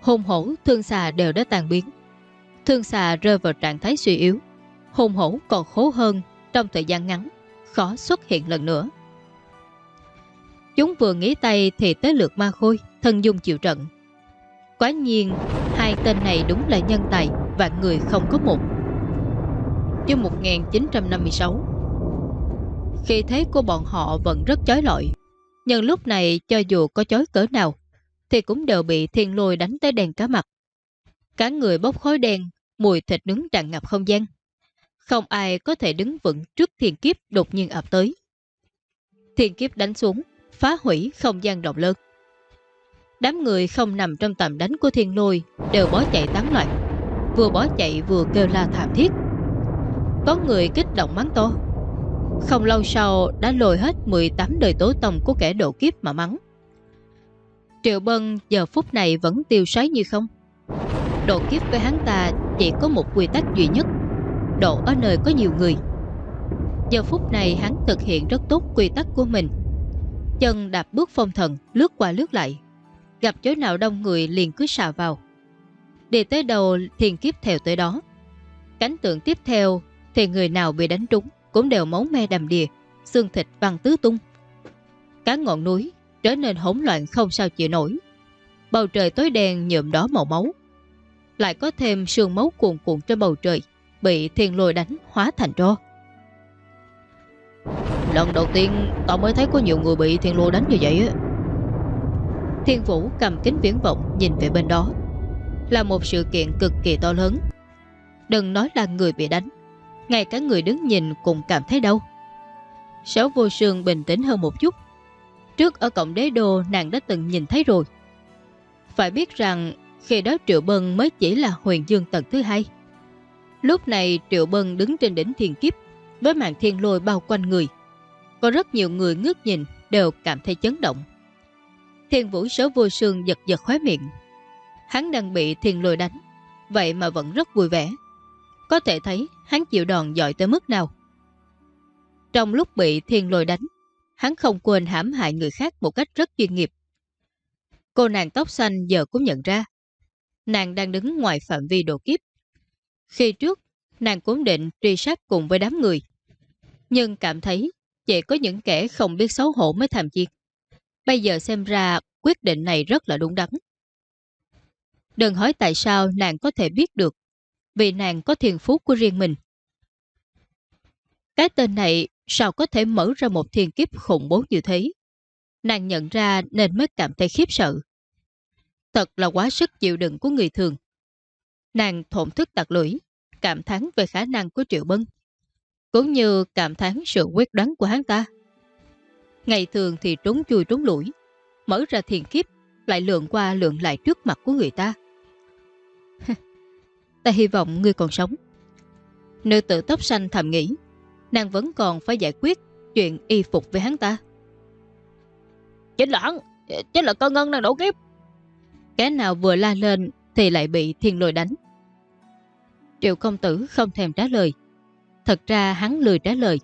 Hôn hổ, thương xà đều đã tàn biến. Thương xà rơi vào trạng thái suy yếu, hôn hổ còn khố hơn trong thời gian ngắn, khó xuất hiện lần nữa. Chúng vừa nghĩ tay thì tới lượt ma khôi, thân dung chịu trận. Quá nhiên, hai tên này đúng là nhân tài, và người không có một. Chương 1956 khi thế của bọn họ vẫn rất chói lọi, nhưng lúc này cho dù có chói cỡ nào, thì cũng đều bị thiên lôi đánh tới đèn cá mặt. Cả người bốc khói đen, mùi thịt nướng tràn ngập không gian. Không ai có thể đứng vững trước thiên kiếp đột nhiên ập tới. Thiên kiếp đánh xuống, phá hủy không gian rộng lớn. Đám người không nằm trong tầm đánh của thiên lôi đều bó chạy tán loạn, vừa bó chạy vừa kêu la thảm thiết. Có người kích động mắng to. Không lâu sau đã lồi hết 18 đời tố tông của kẻ độ kiếp mà mắng. Triệu Bân giờ phút này vẫn tiêu sái như không. Độ kiếp với hắn ta chỉ có một quy tắc duy nhất, độ ở nơi có nhiều người. Giờ phút này hắn thực hiện rất tốt quy tắc của mình. Chân đạp bước phong thần, lướt qua lướt lại. Gặp chỗ nào đông người liền cứ xà vào. Đi tới đầu thiền kiếp theo tới đó. Cánh tượng tiếp theo thì người nào bị đánh trúng cũng đều máu me đầm đìa, xương thịt văng tứ tung. Cả ngọn núi trở nên hỗn loạn không sao chịu nổi. Bầu trời tối đen nhuộm đỏ màu máu. Lại có thêm sương máu cuồn cuộn trên bầu trời, bị thiên lôi đánh hóa thành tro. Lần đầu tiên tao mới thấy có nhiều người bị thiên lôi đánh như vậy Thiên Vũ cầm kính viễn vọng nhìn về bên đó Là một sự kiện cực kỳ to lớn Đừng nói là người bị đánh ngay cả người đứng nhìn cũng cảm thấy đau. Sáu vô sương bình tĩnh hơn một chút. Trước ở cổng đế đô, nàng đã từng nhìn thấy rồi. Phải biết rằng, khi đó Triệu Bân mới chỉ là huyền dương tầng thứ hai. Lúc này, Triệu Bân đứng trên đỉnh thiên kiếp, Với màn thiên lôi bao quanh người. Có rất nhiều người ngước nhìn, Đều cảm thấy chấn động. Thiên vũ số vô sương giật giật khóe miệng. Hắn đang bị thiên lôi đánh, Vậy mà vẫn rất vui vẻ. Có thể thấy hắn chịu đòn giỏi tới mức nào. Trong lúc bị thiên lôi đánh, Hắn không quên hãm hại người khác một cách rất chuyên nghiệp. Cô nàng tóc xanh giờ cũng nhận ra, Nàng đang đứng ngoài phạm vi độ kiếp. Khi trước, Nàng cũng định truy sát cùng với đám người, Nhưng cảm thấy Chỉ có những kẻ không biết xấu hổ mới tham chiên Bây giờ xem ra quyết định này rất là đúng đắn. Đừng hỏi tại sao nàng có thể biết được vì nàng có thiền phú của riêng mình. Cái tên này sao có thể mở ra một thiền kiếp khủng bố như thế? Nàng nhận ra nên mới cảm thấy khiếp sợ. Thật là quá sức chịu đựng của người thường. Nàng thổn thức tạc lưỡi, Cảm thán về khả năng của Triệu Bân, Cũng như cảm thán sự quyết đoán của hắn ta. Ngày thường thì trốn chui trốn lũi Mở ra thiền kiếp, Lại lượn qua lượn lại trước mặt của người ta. Ta hy vọng ngươi còn sống. Nữ tử tóc xanh thầm nghĩ Nàng vẫn còn phải giải quyết Chuyện y phục với hắn ta. Chính là hắn Chính là con ngân đang đổ kiếp. Cái nào vừa la lên Thì lại bị thiên lôi đánh. Triệu công tử không thèm trả lời. Thật ra hắn lười trả lời.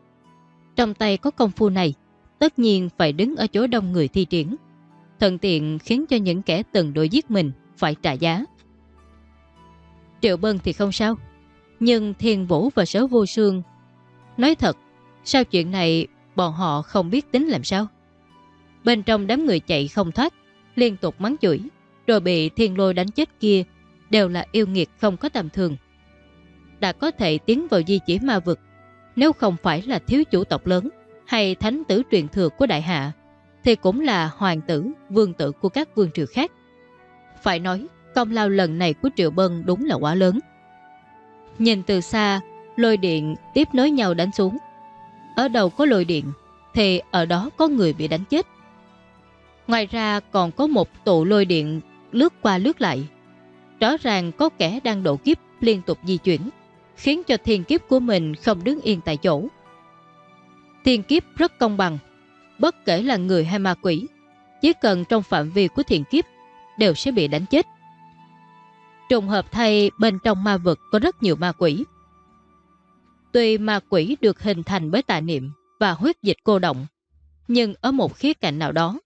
Trong tay có công phu này tất nhiên phải đứng ở chỗ đông người thi triển. Thuận tiện khiến cho những kẻ từng đối giết mình phải trả giá. Triệu Bân thì không sao, nhưng Thiên Vũ và Sở Vô Sương nói thật, sau chuyện này bọn họ không biết tính làm sao. Bên trong đám người chạy không thoát, liên tục mắng chửi, rồi bị thiên lôi đánh chết kia đều là yêu nghiệt không có tầm thường. Đã có thể tiến vào di chỉ ma vực, nếu không phải là thiếu chủ tộc lớn hay thánh tử truyền thừa của đại hạ thì cũng là hoàng tử, vương tử của các vương triều khác. Phải nói, công lao lần này của Triệu Bân đúng là quá lớn. Nhìn từ xa, lôi điện tiếp nối nhau đánh xuống. Ở đầu có lôi điện, thì ở đó có người bị đánh chết. Ngoài ra còn có một tụ lôi điện lướt qua lướt lại. Rõ ràng có kẻ đang độ kiếp liên tục di chuyển, khiến cho thiên kiếp của mình không đứng yên tại chỗ. Thiên kiếp rất công bằng, bất kể là người hay ma quỷ, chỉ cần trong phạm vi của thiên kiếp đều sẽ bị đánh chết. Trùng hợp thay bên trong ma vực có rất nhiều ma quỷ. Tuy ma quỷ được hình thành bởi tà niệm và huyết dịch cô động, nhưng ở một khía cạnh nào đó,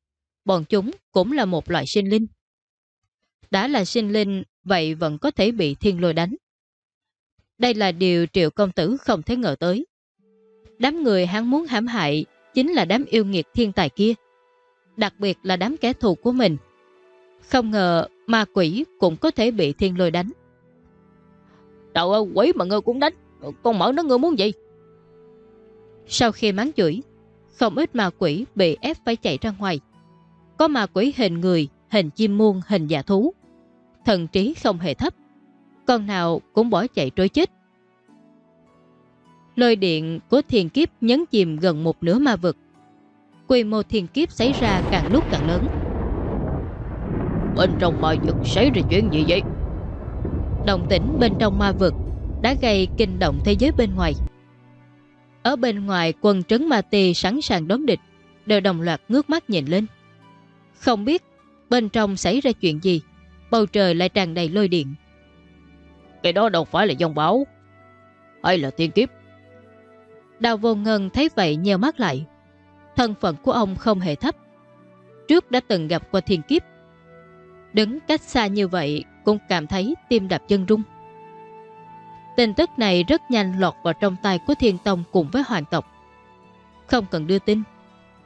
bọn chúng cũng là một loại sinh linh. Đã là sinh linh, vậy vẫn có thể bị thiên lôi đánh. Đây là điều triệu công tử không thể ngờ tới. Đám người hắn muốn hãm hại chính là đám yêu nghiệt thiên tài kia. Đặc biệt là đám kẻ thù của mình. Không ngờ ma quỷ cũng có thể bị thiên lôi đánh. Trời ơi, quỷ mà ngươi cũng đánh. Con mở nó ngươi muốn gì? Sau khi mắng chửi, không ít ma quỷ bị ép phải chạy ra ngoài. Có ma quỷ hình người, hình chim muôn, hình giả thú. Thần trí không hề thấp. Con nào cũng bỏ chạy trối chết. Lôi điện của thiền kiếp nhấn chìm gần một nửa ma vực. Quy mô thiền kiếp xảy ra càng lúc càng lớn. Bên trong ma vực xảy ra chuyện gì vậy? Động tĩnh bên trong ma vực đã gây kinh động thế giới bên ngoài. Ở bên ngoài quân trấn ma tì sẵn sàng đón địch, đều đồng loạt ngước mắt nhìn lên. Không biết bên trong xảy ra chuyện gì, bầu trời lại tràn đầy lôi điện. Cái đó đâu phải là dòng báo, hay là thiên kiếp. Đào vô ngân thấy vậy nheo mắt lại. Thân phận của ông không hề thấp. Trước đã từng gặp qua thiên kiếp. Đứng cách xa như vậy cũng cảm thấy tim đập chân rung. Tin tức này rất nhanh lọt vào trong tay của Thiên Tông cùng với Hoàng tộc. Không cần đưa tin,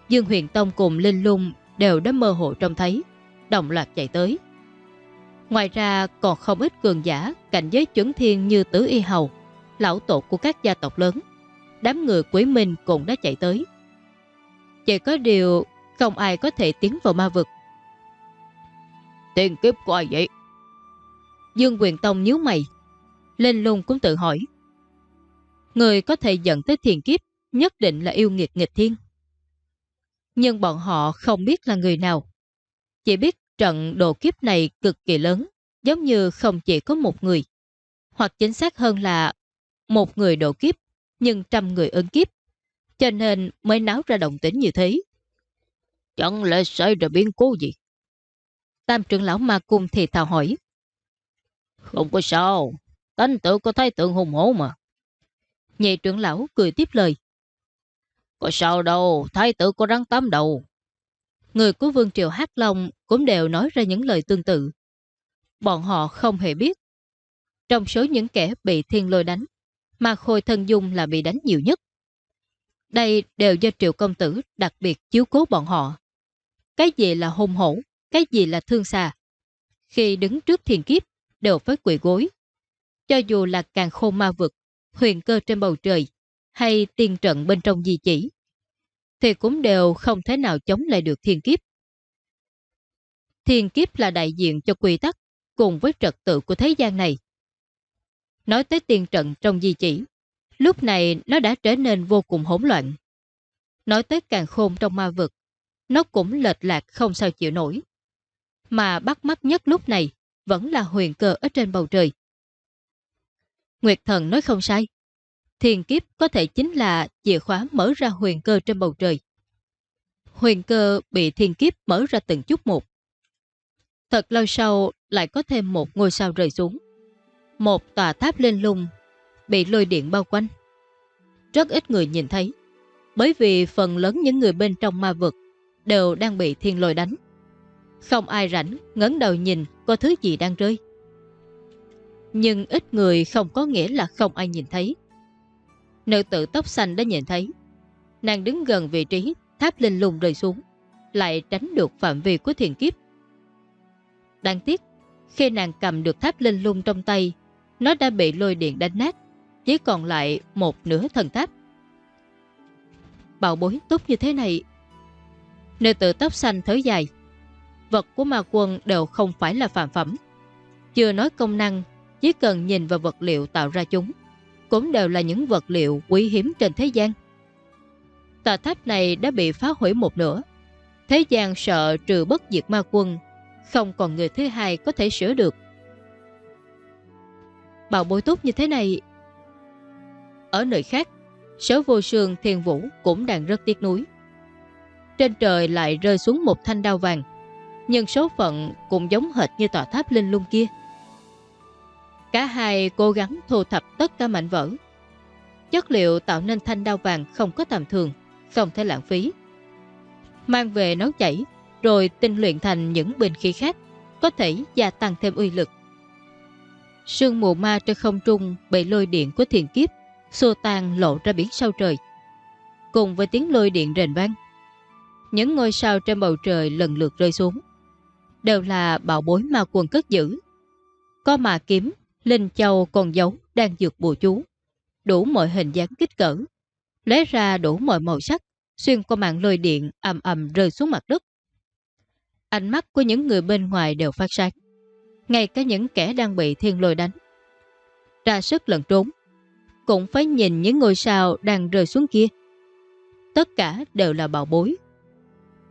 Dương Huyền Tông cùng Linh Lung đều đã mơ hồ trông thấy, đồng loạt chạy tới. Ngoài ra còn không ít cường giả cảnh giới chuẩn thiên như Tứ Y Hầu, lão tổ của các gia tộc lớn. Đám người quý minh cũng đã chạy tới. Chỉ có điều không ai có thể tiến vào ma vực. Tiền kiếp của ai vậy? Dương Quyền Tông nhíu mày, Linh lung cũng tự hỏi. Người có thể dẫn tới thiền kiếp nhất định là yêu nghiệt nghịch thiên. Nhưng bọn họ không biết là người nào. Chỉ biết trận độ kiếp này cực kỳ lớn, giống như không chỉ có một người. Hoặc chính xác hơn là một người độ kiếp, nhưng trăm người ứng kiếp. Cho nên mới náo ra động tĩnh như thế. Chẳng lẽ xảy ra biến cố gì? Tam trưởng lão ma cung thì thào hỏi. Không có sao, Tánh tự có thấy tượng hùng hổ mà. Nhị trưởng lão cười tiếp lời. Có sao đâu, thái tử có rắn tám đầu. Người của Vương Triều Hát Long cũng đều nói ra những lời tương tự. Bọn họ không hề biết. Trong số những kẻ bị thiên lôi đánh, mà Khôi Thân Dung là bị đánh nhiều nhất. Đây đều do Triệu Công Tử đặc biệt chiếu cố bọn họ. Cái gì là hung hổ, cái gì là thương xà. Khi đứng trước thiền kiếp, đều phải quỳ gối, cho dù là càng khôn ma vực, huyền cơ trên bầu trời, hay tiên trận bên trong di chỉ, thì cũng đều không thể nào chống lại được thiên kiếp. Thiên kiếp là đại diện cho quy tắc cùng với trật tự của thế gian này. Nói tới tiên trận trong di chỉ, lúc này nó đã trở nên vô cùng hỗn loạn. Nói tới càng khôn trong ma vực, nó cũng lệch lạc không sao chịu nổi. Mà bắt mắt nhất lúc này vẫn là huyền cơ ở trên bầu trời. Nguyệt Thần nói không sai. Thiền kiếp có thể chính là chìa khóa mở ra huyền cơ trên bầu trời. Huyền cơ bị thiên kiếp mở ra từng chút một. Thật lâu sau lại có thêm một ngôi sao rơi xuống. Một tòa tháp lên lung bị lôi điện bao quanh. Rất ít người nhìn thấy, bởi vì phần lớn những người bên trong ma vực đều đang bị thiên lôi đánh. Không ai rảnh ngấn đầu nhìn có thứ gì đang rơi nhưng ít người không có nghĩa là không ai nhìn thấy. Nữ tử tóc xanh đã nhìn thấy. Nàng đứng gần vị trí tháp linh lùng rơi xuống, lại tránh được phạm vi của thiền kiếp. Đáng tiếc, khi nàng cầm được tháp linh lung trong tay, nó đã bị lôi điện đánh nát, chỉ còn lại một nửa thần tháp. Bảo bối tốt như thế này. Nữ tử tóc xanh thở dài. Vật của ma quân đều không phải là phạm phẩm. Chưa nói công năng chỉ cần nhìn vào vật liệu tạo ra chúng, cũng đều là những vật liệu quý hiếm trên thế gian. Tòa tháp này đã bị phá hủy một nửa. Thế gian sợ trừ bất diệt ma quân, không còn người thứ hai có thể sửa được. Bảo bối tốt như thế này Ở nơi khác Sở vô sương thiên vũ cũng đang rất tiếc nuối Trên trời lại rơi xuống một thanh đao vàng nhưng số phận cũng giống hệt như tòa tháp linh lung kia Cả hai cố gắng thu thập tất cả mảnh vỡ Chất liệu tạo nên thanh đao vàng không có tầm thường Không thể lãng phí Mang về nấu chảy Rồi tinh luyện thành những bình khí khác Có thể gia tăng thêm uy lực Sương mù ma trên không trung bị lôi điện của thiền kiếp xua tan lộ ra biển sao trời. Cùng với tiếng lôi điện rền vang, những ngôi sao trên bầu trời lần lượt rơi xuống. Đều là bảo bối mà quần cất giữ. Có mà kiếm, linh châu còn giấu đang dược bùa chú. Đủ mọi hình dáng kích cỡ. Lấy ra đủ mọi màu sắc, xuyên qua mạng lôi điện ầm ầm rơi xuống mặt đất. Ánh mắt của những người bên ngoài đều phát sáng ngay cả những kẻ đang bị thiên lôi đánh. Ra sức lần trốn, cũng phải nhìn những ngôi sao đang rơi xuống kia. Tất cả đều là bảo bối.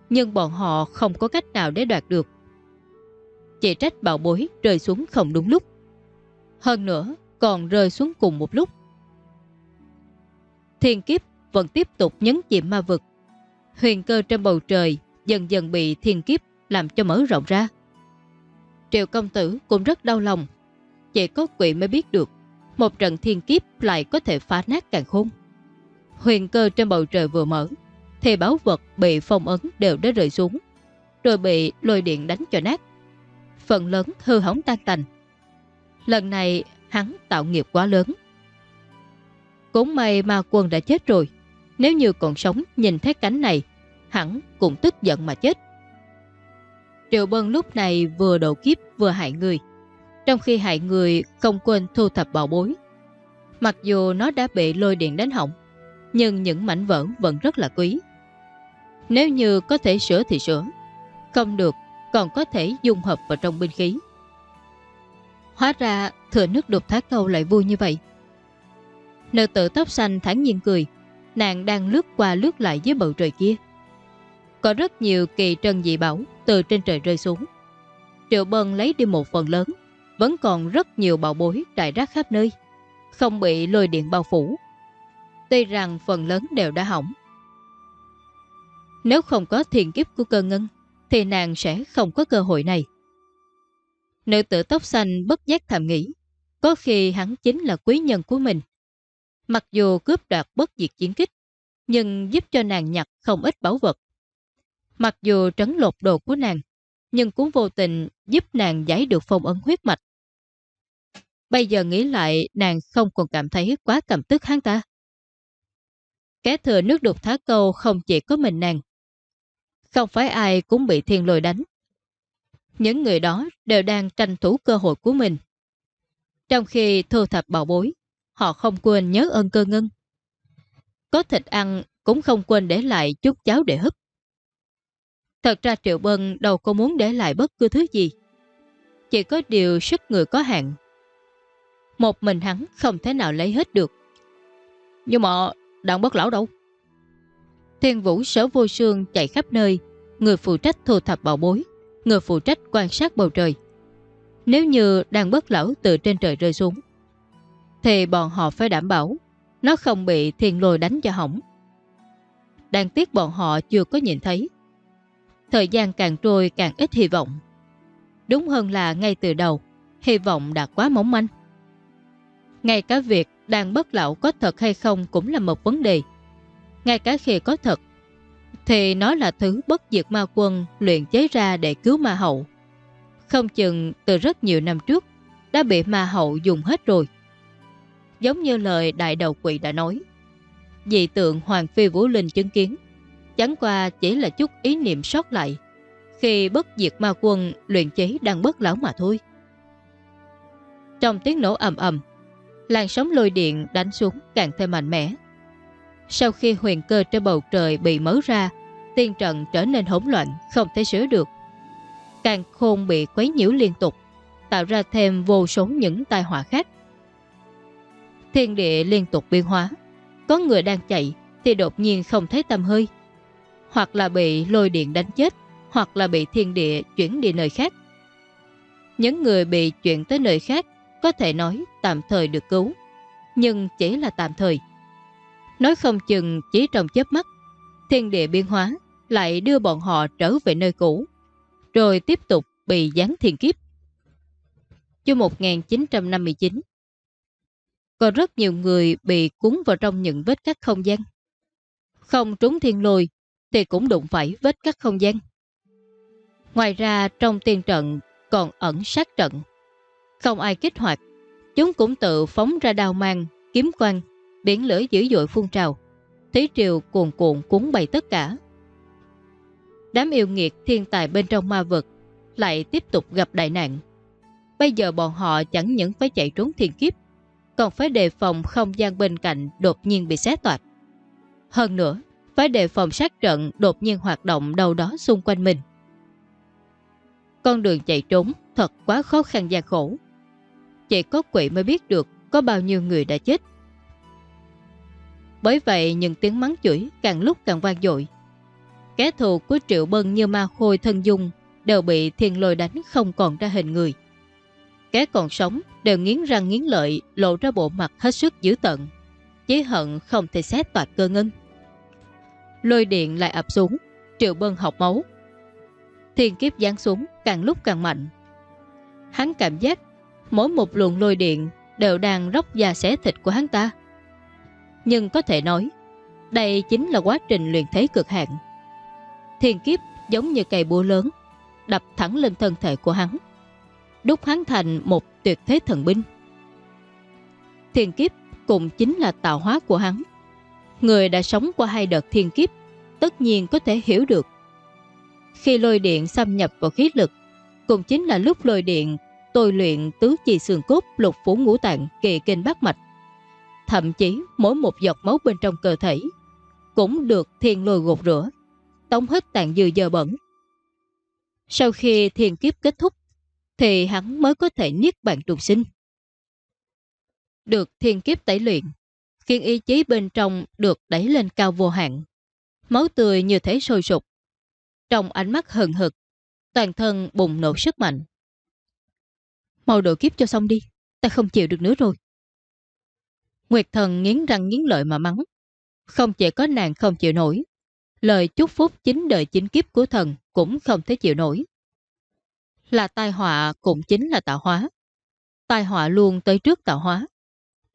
Nhưng bọn họ không có cách nào để đoạt được. Chỉ trách bảo bối rơi xuống không đúng lúc. Hơn nữa, còn rơi xuống cùng một lúc. Thiên kiếp vẫn tiếp tục nhấn chìm ma vực. Huyền cơ trên bầu trời dần dần bị thiên kiếp làm cho mở rộng ra. Triệu công tử cũng rất đau lòng. Chỉ có quỷ mới biết được một trận thiên kiếp lại có thể phá nát càng khôn. Huyền cơ trên bầu trời vừa mở thì báo vật bị phong ấn đều đã rơi xuống rồi bị lôi điện đánh cho nát. Phần lớn hư hỏng tan tành. Lần này hắn tạo nghiệp quá lớn. Cũng may mà quân đã chết rồi. Nếu như còn sống nhìn thấy cánh này, hắn cũng tức giận mà chết. Triệu Bân lúc này vừa độ kiếp vừa hại người. Trong khi hại người không quên thu thập bảo bối. Mặc dù nó đã bị lôi điện đánh hỏng, nhưng những mảnh vỡ vẫn rất là quý. Nếu như có thể sửa thì sửa, không được còn có thể dung hợp vào trong binh khí. Hóa ra thừa nước đục thác câu lại vui như vậy. Nữ tử tóc xanh thẳng nhiên cười, nàng đang lướt qua lướt lại dưới bầu trời kia. Có rất nhiều kỳ trân dị bảo từ trên trời rơi xuống. Triệu Bân lấy đi một phần lớn, vẫn còn rất nhiều bảo bối trải rác khắp nơi, không bị lôi điện bao phủ. Tuy rằng phần lớn đều đã hỏng. Nếu không có thiền kiếp của cơ ngân, thì nàng sẽ không có cơ hội này. Nữ tử tóc xanh bất giác thầm nghĩ, có khi hắn chính là quý nhân của mình. Mặc dù cướp đoạt bất diệt chiến kích, nhưng giúp cho nàng nhặt không ít bảo vật. Mặc dù trấn lột đồ của nàng, nhưng cũng vô tình giúp nàng giải được phong ấn huyết mạch. Bây giờ nghĩ lại nàng không còn cảm thấy quá cảm tức hắn ta. Kẻ thừa nước đục thá câu không chỉ có mình nàng. Không phải ai cũng bị thiên lôi đánh. Những người đó đều đang tranh thủ cơ hội của mình. Trong khi thu thập bảo bối, họ không quên nhớ ơn cơ ngân. Có thịt ăn cũng không quên để lại chút cháo để hấp. Thật ra Triệu Bân đâu có muốn để lại bất cứ thứ gì. Chỉ có điều sức người có hạn. Một mình hắn không thể nào lấy hết được. Nhưng mà đàn bất lão đâu? Thiên vũ sở vô sương chạy khắp nơi, người phụ trách thu thập bảo bối, người phụ trách quan sát bầu trời. Nếu như đàn bất lão từ trên trời rơi xuống, thì bọn họ phải đảm bảo nó không bị thiên lôi đánh cho hỏng. Đáng tiếc bọn họ chưa có nhìn thấy Thời gian càng trôi càng ít hy vọng. Đúng hơn là ngay từ đầu, hy vọng đã quá mỏng manh. Ngay cả việc đàn bất lão có thật hay không cũng là một vấn đề. Ngay cả khi có thật, thì nó là thứ bất diệt ma quân luyện chế ra để cứu ma hậu. Không chừng từ rất nhiều năm trước đã bị ma hậu dùng hết rồi. Giống như lời đại đầu quỷ đã nói. Dị tượng Hoàng Phi Vũ Linh chứng kiến Chẳng qua chỉ là chút ý niệm sót lại khi bất diệt ma quân luyện chế đang bất lão mà thôi. Trong tiếng nổ ầm ầm, làn sóng lôi điện đánh xuống càng thêm mạnh mẽ. Sau khi huyền cơ trên bầu trời bị mở ra, tiên trận trở nên hỗn loạn, không thể sửa được. Càng khôn bị quấy nhiễu liên tục. tạo ra thêm vô số những tai họa khác. Thiên địa liên tục biến hóa, có người đang chạy thì đột nhiên không thấy tầm hơi, hoặc là bị lôi điện đánh chết, hoặc là bị thiên địa chuyển đi nơi khác. Những người bị chuyển tới nơi khác có thể nói tạm thời được cứu, nhưng chỉ là tạm thời. Nói không chừng chỉ trong chớp mắt, thiên địa biên hóa lại đưa bọn họ trở về nơi cũ, rồi tiếp tục bị giáng thiên kiếp. Chương 1959 Có rất nhiều người bị cuốn vào trong những vết cắt không gian. Không trúng thiên lôi thì cũng đụng phải vết cắt không gian. Ngoài ra trong tiên trận còn ẩn sát trận. Không ai kích hoạt, chúng cũng tự phóng ra đào mang, kiếm quang, biển lửa dữ dội phun trào. Thí triều cuồn cuộn cuốn bày tất cả. Đám yêu nghiệt thiên tài bên trong ma vực lại tiếp tục gặp đại nạn. Bây giờ bọn họ chẳng những phải chạy trốn thiên kiếp, còn phải đề phòng không gian bên cạnh đột nhiên bị xé toạc. Hơn nữa, phải đề phòng sát trận đột nhiên hoạt động đâu đó xung quanh mình. Con đường chạy trốn thật quá khó khăn gian khổ. Chỉ có quỷ mới biết được có bao nhiêu người đã chết. Bởi vậy những tiếng mắng chửi càng lúc càng vang dội. Kẻ thù của Triệu Bân như ma khôi thân dung đều bị thiên lôi đánh không còn ra hình người. Kẻ còn sống đều nghiến răng nghiến lợi lộ ra bộ mặt hết sức dữ tận. Chí hận không thể xét toạt cơ ngân. Lôi điện lại ập xuống, Triệu Bân học máu. Thiên kiếp giáng xuống càng lúc càng mạnh. Hắn cảm giác mỗi một luồng lôi điện đều đang róc da xé thịt của hắn ta. Nhưng có thể nói, đây chính là quá trình luyện thế cực hạn. Thiên kiếp giống như cây búa lớn, đập thẳng lên thân thể của hắn, đúc hắn thành một tuyệt thế thần binh. Thiên kiếp cũng chính là tạo hóa của hắn. Người đã sống qua hai đợt thiên kiếp tất nhiên có thể hiểu được. Khi lôi điện xâm nhập vào khí lực, cũng chính là lúc lôi điện tôi luyện tứ chi xương cốt lục phủ ngũ tạng kỳ kinh bát mạch. Thậm chí mỗi một giọt máu bên trong cơ thể cũng được thiên lôi gột rửa, tống hết tàn dư dơ bẩn. Sau khi thiên kiếp kết thúc, thì hắn mới có thể niết bàn trùng sinh. Được thiên kiếp tẩy luyện, khiến ý chí bên trong được đẩy lên cao vô hạn. Máu tươi như thế sôi sục. Trong ánh mắt hừng hực, toàn thân bùng nổ sức mạnh. Mau đổi kiếp cho xong đi, ta không chịu được nữa rồi. Nguyệt thần nghiến răng nghiến lợi mà mắng. Không chỉ có nàng không chịu nổi. Lời chúc phúc chính đời chính kiếp của thần cũng không thể chịu nổi. Là tai họa cũng chính là tạo hóa. Tai họa luôn tới trước tạo hóa.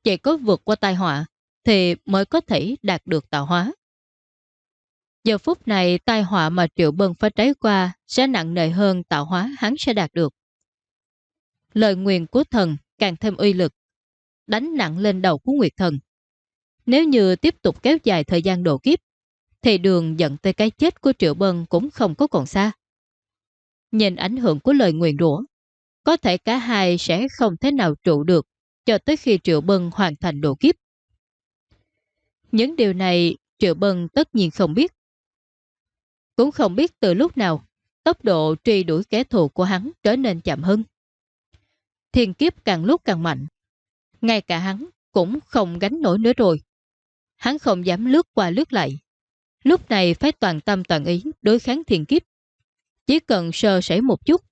Chỉ có vượt qua tai họa thì mới có thể đạt được tạo hóa. Giờ phút này tai họa mà Triệu Bân phải trải qua sẽ nặng nề hơn tạo hóa hắn sẽ đạt được. Lời nguyện của thần càng thêm uy lực, đánh nặng lên đầu của Nguyệt Thần. Nếu như tiếp tục kéo dài thời gian độ kiếp, thì đường dẫn tới cái chết của Triệu Bân cũng không có còn xa. Nhìn ảnh hưởng của lời nguyện rủa, có thể cả hai sẽ không thế nào trụ được cho tới khi Triệu Bân hoàn thành độ kiếp. Những điều này Triệu Bân tất nhiên không biết. Cũng không biết từ lúc nào tốc độ truy đuổi kẻ thù của hắn trở nên chậm hơn. Thiên kiếp càng lúc càng mạnh. Ngay cả hắn cũng không gánh nổi nữa rồi. Hắn không dám lướt qua lướt lại. Lúc này phải toàn tâm toàn ý đối kháng thiên kiếp. Chỉ cần sơ sẩy một chút,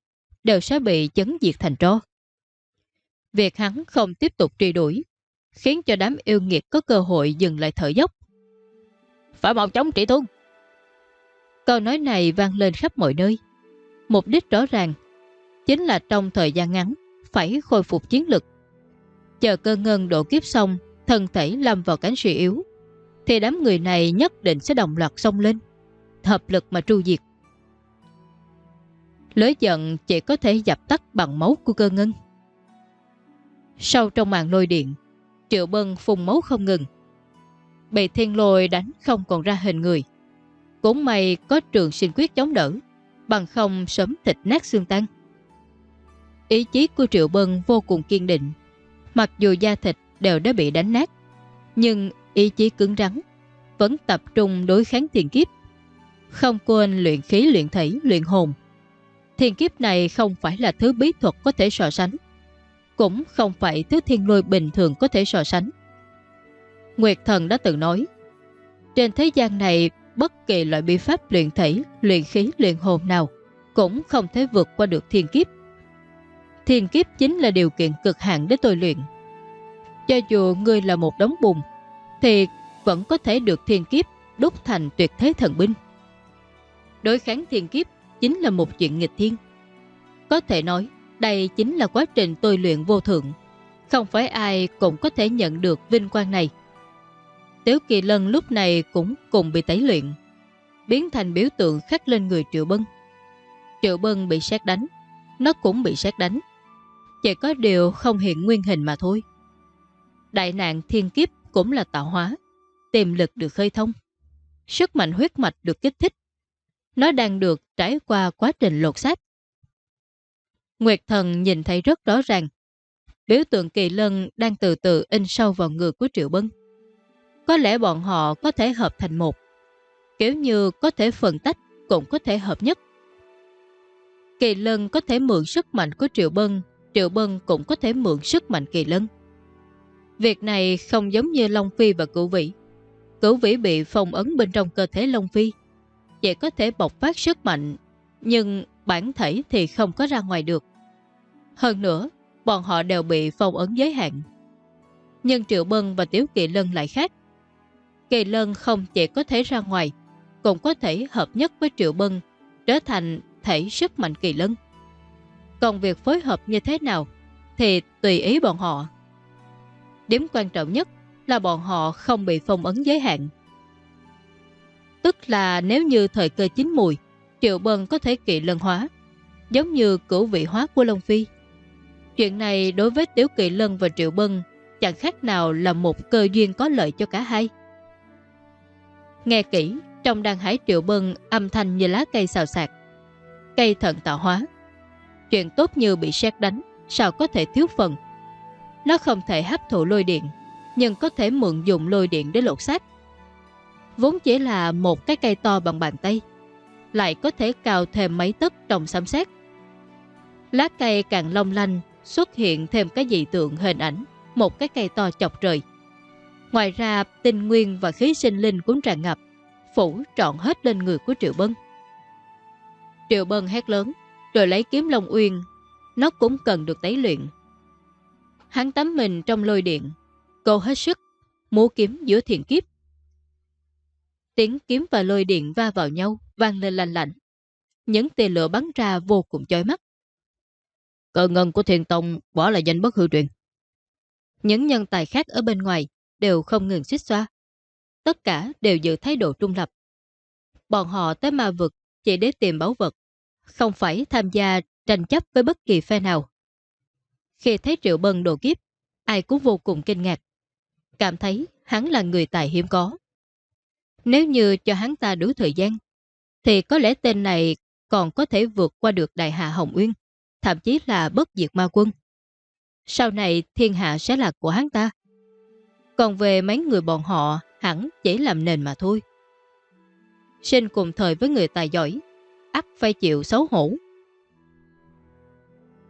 đều sẽ bị chấn diệt thành tro. Việc hắn không tiếp tục truy đuổi, khiến cho đám yêu nghiệt có cơ hội dừng lại thở dốc. Phải mau chống trị tuân! Câu nói này vang lên khắp mọi nơi. Mục đích rõ ràng chính là trong thời gian ngắn phải khôi phục chiến lực. Chờ cơ ngân độ kiếp xong, thân thể lâm vào cánh suy yếu, thì đám người này nhất định sẽ đồng loạt xông lên, hợp lực mà tru diệt. Lưới giận chỉ có thể dập tắt bằng máu của cơ ngân. Sau trong màn lôi điện, Triệu Bân phun máu không ngừng. Bị thiên lôi đánh không còn ra hình người. Cũng may có trường sinh quyết chống đỡ, bằng không sớm thịt nát xương tan. Ý chí của Triệu Bân vô cùng kiên định. Mặc dù da thịt đều đã bị đánh nát, nhưng ý chí cứng rắn, vẫn tập trung đối kháng thiên kiếp. Không quên luyện khí luyện thể, luyện hồn. Thiên kiếp này không phải là thứ bí thuật có thể so sánh. Cũng không phải thứ thiên lôi bình thường có thể so sánh. Nguyệt Thần đã từng nói, trên thế gian này bất kỳ loại bí pháp luyện thể, luyện khí, luyện hồn nào cũng không thể vượt qua được thiên kiếp thiền kiếp chính là điều kiện cực hạn để tôi luyện. Cho dù ngươi là một đống bùn, thì vẫn có thể được thiên kiếp đúc thành tuyệt thế thần binh. Đối kháng thiên kiếp chính là một chuyện nghịch thiên. Có thể nói, đây chính là quá trình tôi luyện vô thượng. Không phải ai cũng có thể nhận được vinh quang này. Tiếu Kỳ Lân lúc này cũng cùng bị tẩy luyện, biến thành biểu tượng khắc lên người Triệu Bân. Triệu Bân bị sát đánh, nó cũng bị sát đánh. Chỉ có điều không hiện nguyên hình mà thôi. Đại nạn thiên kiếp cũng là tạo hóa, tiềm lực được khơi thông. Sức mạnh huyết mạch được kích thích. Nó đang được trải qua quá trình lột xác. Nguyệt thần nhìn thấy rất rõ ràng. Biểu tượng kỳ lân đang từ từ in sâu vào người của Triệu Bân. Có lẽ bọn họ có thể hợp thành một. Kiểu như có thể phân tách cũng có thể hợp nhất. Kỳ lân có thể mượn sức mạnh của Triệu Bân, Triệu Bân cũng có thể mượn sức mạnh kỳ lân. Việc này không giống như Long Phi và Cửu Vĩ. Cửu Vĩ bị phong ấn bên trong cơ thể Long Phi. Chỉ có thể bộc phát sức mạnh, nhưng bản thể thì không có ra ngoài được. Hơn nữa, bọn họ đều bị phong ấn giới hạn. Nhưng Triệu Bân và Tiếu Kỳ Lân lại khác. Kỳ Lân không chỉ có thể ra ngoài, cũng có thể hợp nhất với Triệu Bân, trở thành thể sức mạnh Kỳ Lân. Còn việc phối hợp như thế nào thì tùy ý bọn họ. Điểm quan trọng nhất là bọn họ không bị phong ấn giới hạn. Tức là nếu như thời cơ chín mùi, Triệu Bân có thể kỵ lân hóa, giống như cửu vị hóa của Long Phi. Chuyện này đối với Tiếu Kỵ Lân và Triệu Bân chẳng khác nào là một cơ duyên có lợi cho cả hai. Nghe kỹ, trong đàn hải Triệu Bân âm thanh như lá cây xào xạc. Cây thận tạo hóa. Chuyện tốt như bị sét đánh, sao có thể thiếu phần. Nó không thể hấp thụ lôi điện, nhưng có thể mượn dùng lôi điện để lột xác. Vốn chỉ là một cái cây to bằng bàn tay, lại có thể cào thêm mấy tấc trong xám xét. Lá cây càng long lanh, xuất hiện thêm cái dị tượng hình ảnh, một cái cây to chọc trời. Ngoài ra, tinh nguyên và khí sinh linh cũng tràn ngập, phủ trọn hết lên người của Triệu Bân. Triệu Bân hét lớn, rồi lấy kiếm Long Uyên. Nó cũng cần được tấy luyện. Hắn tắm mình trong lôi điện, cô hết sức, múa kiếm giữa thiền kiếp. Tiếng kiếm và lôi điện va vào nhau, vang lên lạnh lạnh. Những tia lửa bắn ra vô cùng chói mắt. Cờ ngân của thiền tông bỏ là danh bất hư truyền. Những nhân tài khác ở bên ngoài đều không ngừng xích xoa. Tất cả đều giữ thái độ trung lập. Bọn họ tới ma vực chỉ để tìm báu vật, không phải tham gia tranh chấp với bất kỳ phe nào. Khi thấy Triệu Bân đồ kiếp, ai cũng vô cùng kinh ngạc. Cảm thấy hắn là người tài hiếm có. Nếu như cho hắn ta đủ thời gian, thì có lẽ tên này còn có thể vượt qua được Đại Hạ Hồng Uyên, thậm chí là bất diệt ma quân. Sau này thiên hạ sẽ là của hắn ta. Còn về mấy người bọn họ hẳn chỉ làm nền mà thôi. Sinh cùng thời với người tài giỏi, ắt phải chịu xấu hổ.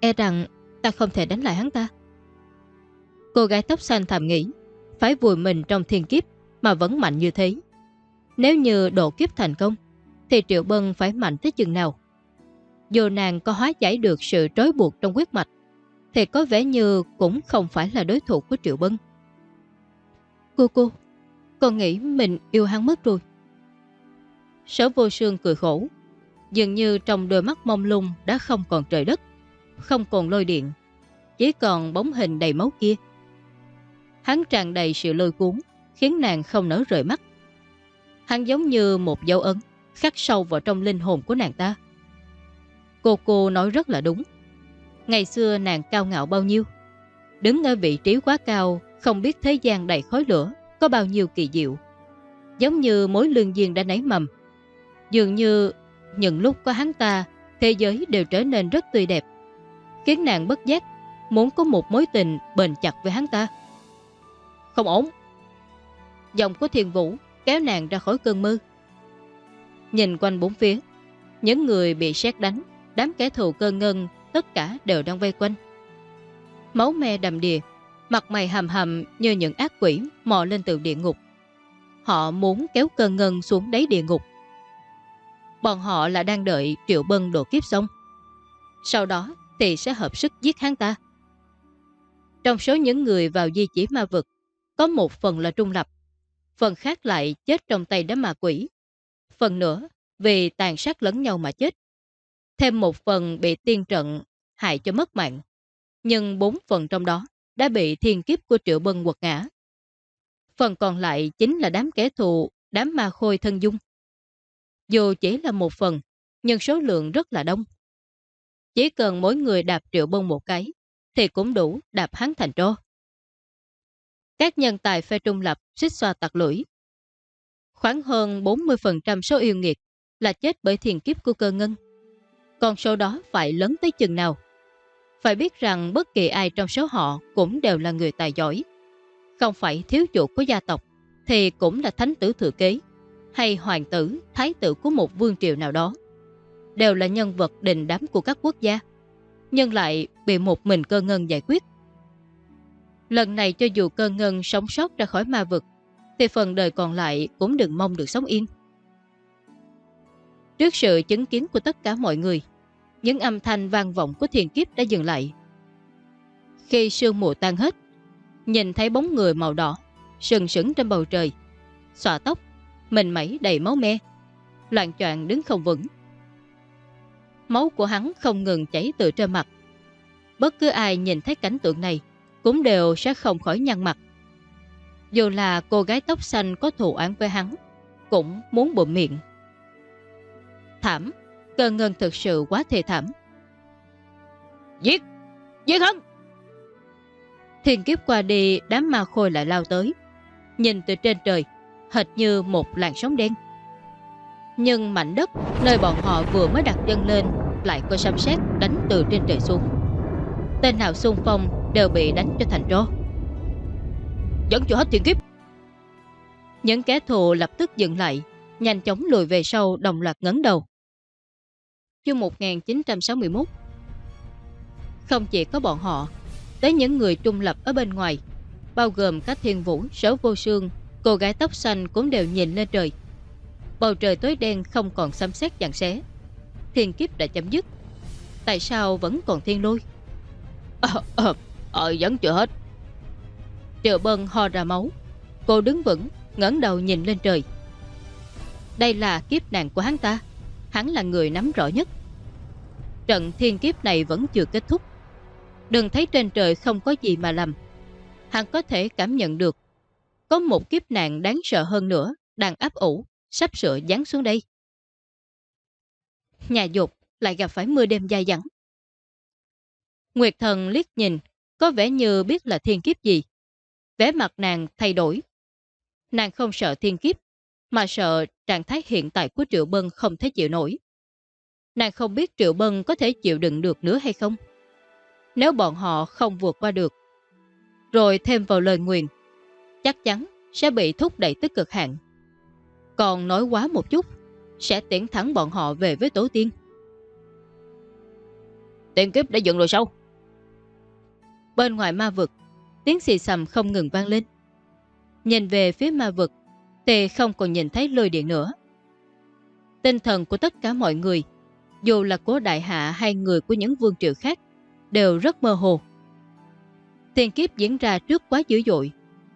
E rằng ta không thể đánh lại hắn ta. Cô gái tóc xanh thầm nghĩ, phải vùi mình trong thiên kiếp mà vẫn mạnh như thế. Nếu như độ kiếp thành công, thì Triệu Bân phải mạnh tới chừng nào? Dù nàng có hóa giải được sự trói buộc trong huyết mạch, thì có vẻ như cũng không phải là đối thủ của Triệu Bân. Cô cô, con nghĩ mình yêu hắn mất rồi. Sở vô sương cười khổ, dường như trong đôi mắt mông lung đã không còn trời đất, không còn lôi điện, chỉ còn bóng hình đầy máu kia. Hắn tràn đầy sự lôi cuốn, khiến nàng không nở rời mắt. Hắn giống như một dấu ấn, khắc sâu vào trong linh hồn của nàng ta. Cô cô nói rất là đúng. Ngày xưa nàng cao ngạo bao nhiêu. Đứng ở vị trí quá cao, không biết thế gian đầy khói lửa, có bao nhiêu kỳ diệu. Giống như mối lương duyên đã nảy mầm. Dường như những lúc có hắn ta, thế giới đều trở nên rất tươi đẹp. Khiến nàng bất giác, muốn có một mối tình bền chặt với hắn ta. Không ổn. Dòng của thiền vũ kéo nàng ra khỏi cơn mơ. Nhìn quanh bốn phía, những người bị xét đánh đám kẻ thù cơ ngân tất cả đều đang vây quanh. Máu me đầm đìa, mặt mày hầm hầm như những ác quỷ mò lên từ địa ngục. Họ muốn kéo cơ ngân xuống đáy địa ngục. Bọn họ là đang đợi Triệu Bân đổ kiếp xong. Sau đó thì sẽ hợp sức giết hắn ta. Trong số những người vào di chỉ ma vực, có một phần là trung lập, phần khác lại chết trong tay đám ma quỷ. Phần nữa vì tàn sát lẫn nhau mà chết. Thêm một phần bị tiên trận hại cho mất mạng. Nhưng bốn phần trong đó đã bị thiên kiếp của Triệu Bân quật ngã. Phần còn lại chính là đám kẻ thù, đám ma khôi thân dung. Dù chỉ là một phần, nhưng số lượng rất là đông. Chỉ cần mỗi người đạp Triệu bông một cái, thì cũng đủ đạp hắn thành trô. Các nhân tài phe trung lập xích xoa tạc lưỡi. Khoảng hơn 40% số yêu nghiệt là chết bởi thiền kiếp của cơ ngân. Còn số đó phải lớn tới chừng nào? Phải biết rằng bất kỳ ai trong số họ cũng đều là người tài giỏi. Không phải thiếu chủ của gia tộc, thì cũng là thánh tử thừa kế, hay hoàng tử, thái tử của một vương triều nào đó. Đều là nhân vật đình đám của các quốc gia, nhưng lại bị một mình cơ ngân giải quyết. Lần này cho dù cơ ngân sống sót ra khỏi ma vực, thì phần đời còn lại cũng đừng mong được sống yên. Trước sự chứng kiến của tất cả mọi người, những âm thanh vang vọng của thiền kiếp đã dừng lại. Khi sương mù tan hết, nhìn thấy bóng người màu đỏ sừng sững trên bầu trời, xòa tóc, mình mẩy đầy máu me, loạn choạng đứng không vững. Máu của hắn không ngừng chảy từ trên mặt. Bất cứ ai nhìn thấy cảnh tượng này cũng đều sẽ không khỏi nhăn mặt. Dù là cô gái tóc xanh có thù án với hắn, cũng muốn bụm miệng. Thảm, cơ ngân thực sự quá thê thảm. Giết! Giết hắn! Thiên kiếp qua đi, đám ma khôi lại lao tới. Nhìn từ trên trời, hệt như một làn sóng đen. Nhưng mảnh đất, nơi bọn họ vừa mới đặt chân lên, lại có sấm sét đánh từ trên trời xuống. Tên nào xung phong đều bị đánh cho thành rô. Dẫn cho hết thiên kiếp! Những kẻ thù lập tức dừng lại, nhanh chóng lùi về sau đồng loạt ngấn đầu. Chương 1961 Không chỉ có bọn họ, tới những người trung lập ở bên ngoài, bao gồm các thiên vũ, sở vô sương, cô gái tóc xanh cũng đều nhìn lên trời. Bầu trời tối đen không còn xăm xét dặn xé. Thiên kiếp đã chấm dứt. Tại sao vẫn còn thiên lôi? Ờ, ờ, ờ vẫn chưa hết. Triệu bân ho ra máu. Cô đứng vững, ngẩng đầu nhìn lên trời. Đây là kiếp nạn của hắn ta. Hắn là người nắm rõ nhất. Trận thiên kiếp này vẫn chưa kết thúc. Đừng thấy trên trời không có gì mà làm. Hắn có thể cảm nhận được. Có một kiếp nạn đáng sợ hơn nữa đang áp ủ, sắp sửa giáng xuống đây. Nhà dục lại gặp phải mưa đêm dài dẳng. Nguyệt thần liếc nhìn, có vẻ như biết là thiên kiếp gì. Vẻ mặt nàng thay đổi. Nàng không sợ thiên kiếp, mà sợ trạng thái hiện tại của Triệu Bân không thể chịu nổi. Nàng không biết Triệu Bân có thể chịu đựng được nữa hay không. Nếu bọn họ không vượt qua được, rồi thêm vào lời nguyện chắc chắn sẽ bị thúc đẩy tới cực hạn. Còn nói quá một chút, sẽ tiễn thẳng bọn họ về với tổ tiên. Tiền kiếp đã dựng rồi sao? Bên ngoài ma vực, tiếng xì xầm không ngừng vang lên. Nhìn về phía ma vực, thì không còn nhìn thấy lôi điện nữa. Tinh thần của tất cả mọi người, dù là cố đại hạ hay người của những vương triều khác, đều rất mơ hồ. Thiên kiếp diễn ra trước quá dữ dội,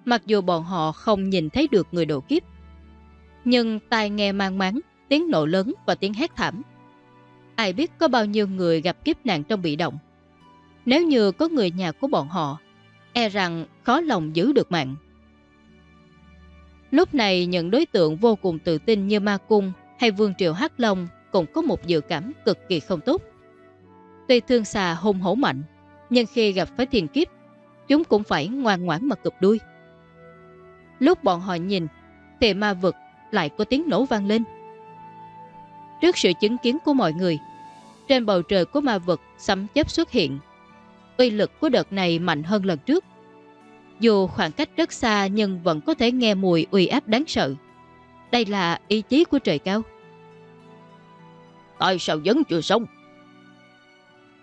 mặc dù bọn họ không nhìn thấy được người độ kiếp. Nhưng tai nghe mang máng, tiếng nổ lớn và tiếng hét thảm. Ai biết có bao nhiêu người gặp kiếp nạn trong bị động. Nếu như có người nhà của bọn họ, e rằng khó lòng giữ được mạng. Lúc này những đối tượng vô cùng tự tin như Ma Cung hay Vương Triều Hắc Long cũng có một dự cảm cực kỳ không tốt. Tuy thương xà hung hổ mạnh, nhưng khi gặp phải thiền kiếp, chúng cũng phải ngoan ngoãn mà cụp đuôi. Lúc bọn họ nhìn, thì ma vực lại có tiếng nổ vang lên. Trước sự chứng kiến của mọi người, trên bầu trời của ma vực sấm chớp xuất hiện. Uy lực của đợt này mạnh hơn lần trước. Dù khoảng cách rất xa nhưng vẫn có thể nghe mùi uy áp đáng sợ. Đây là ý chí của trời cao. Tại sao vẫn chưa xong?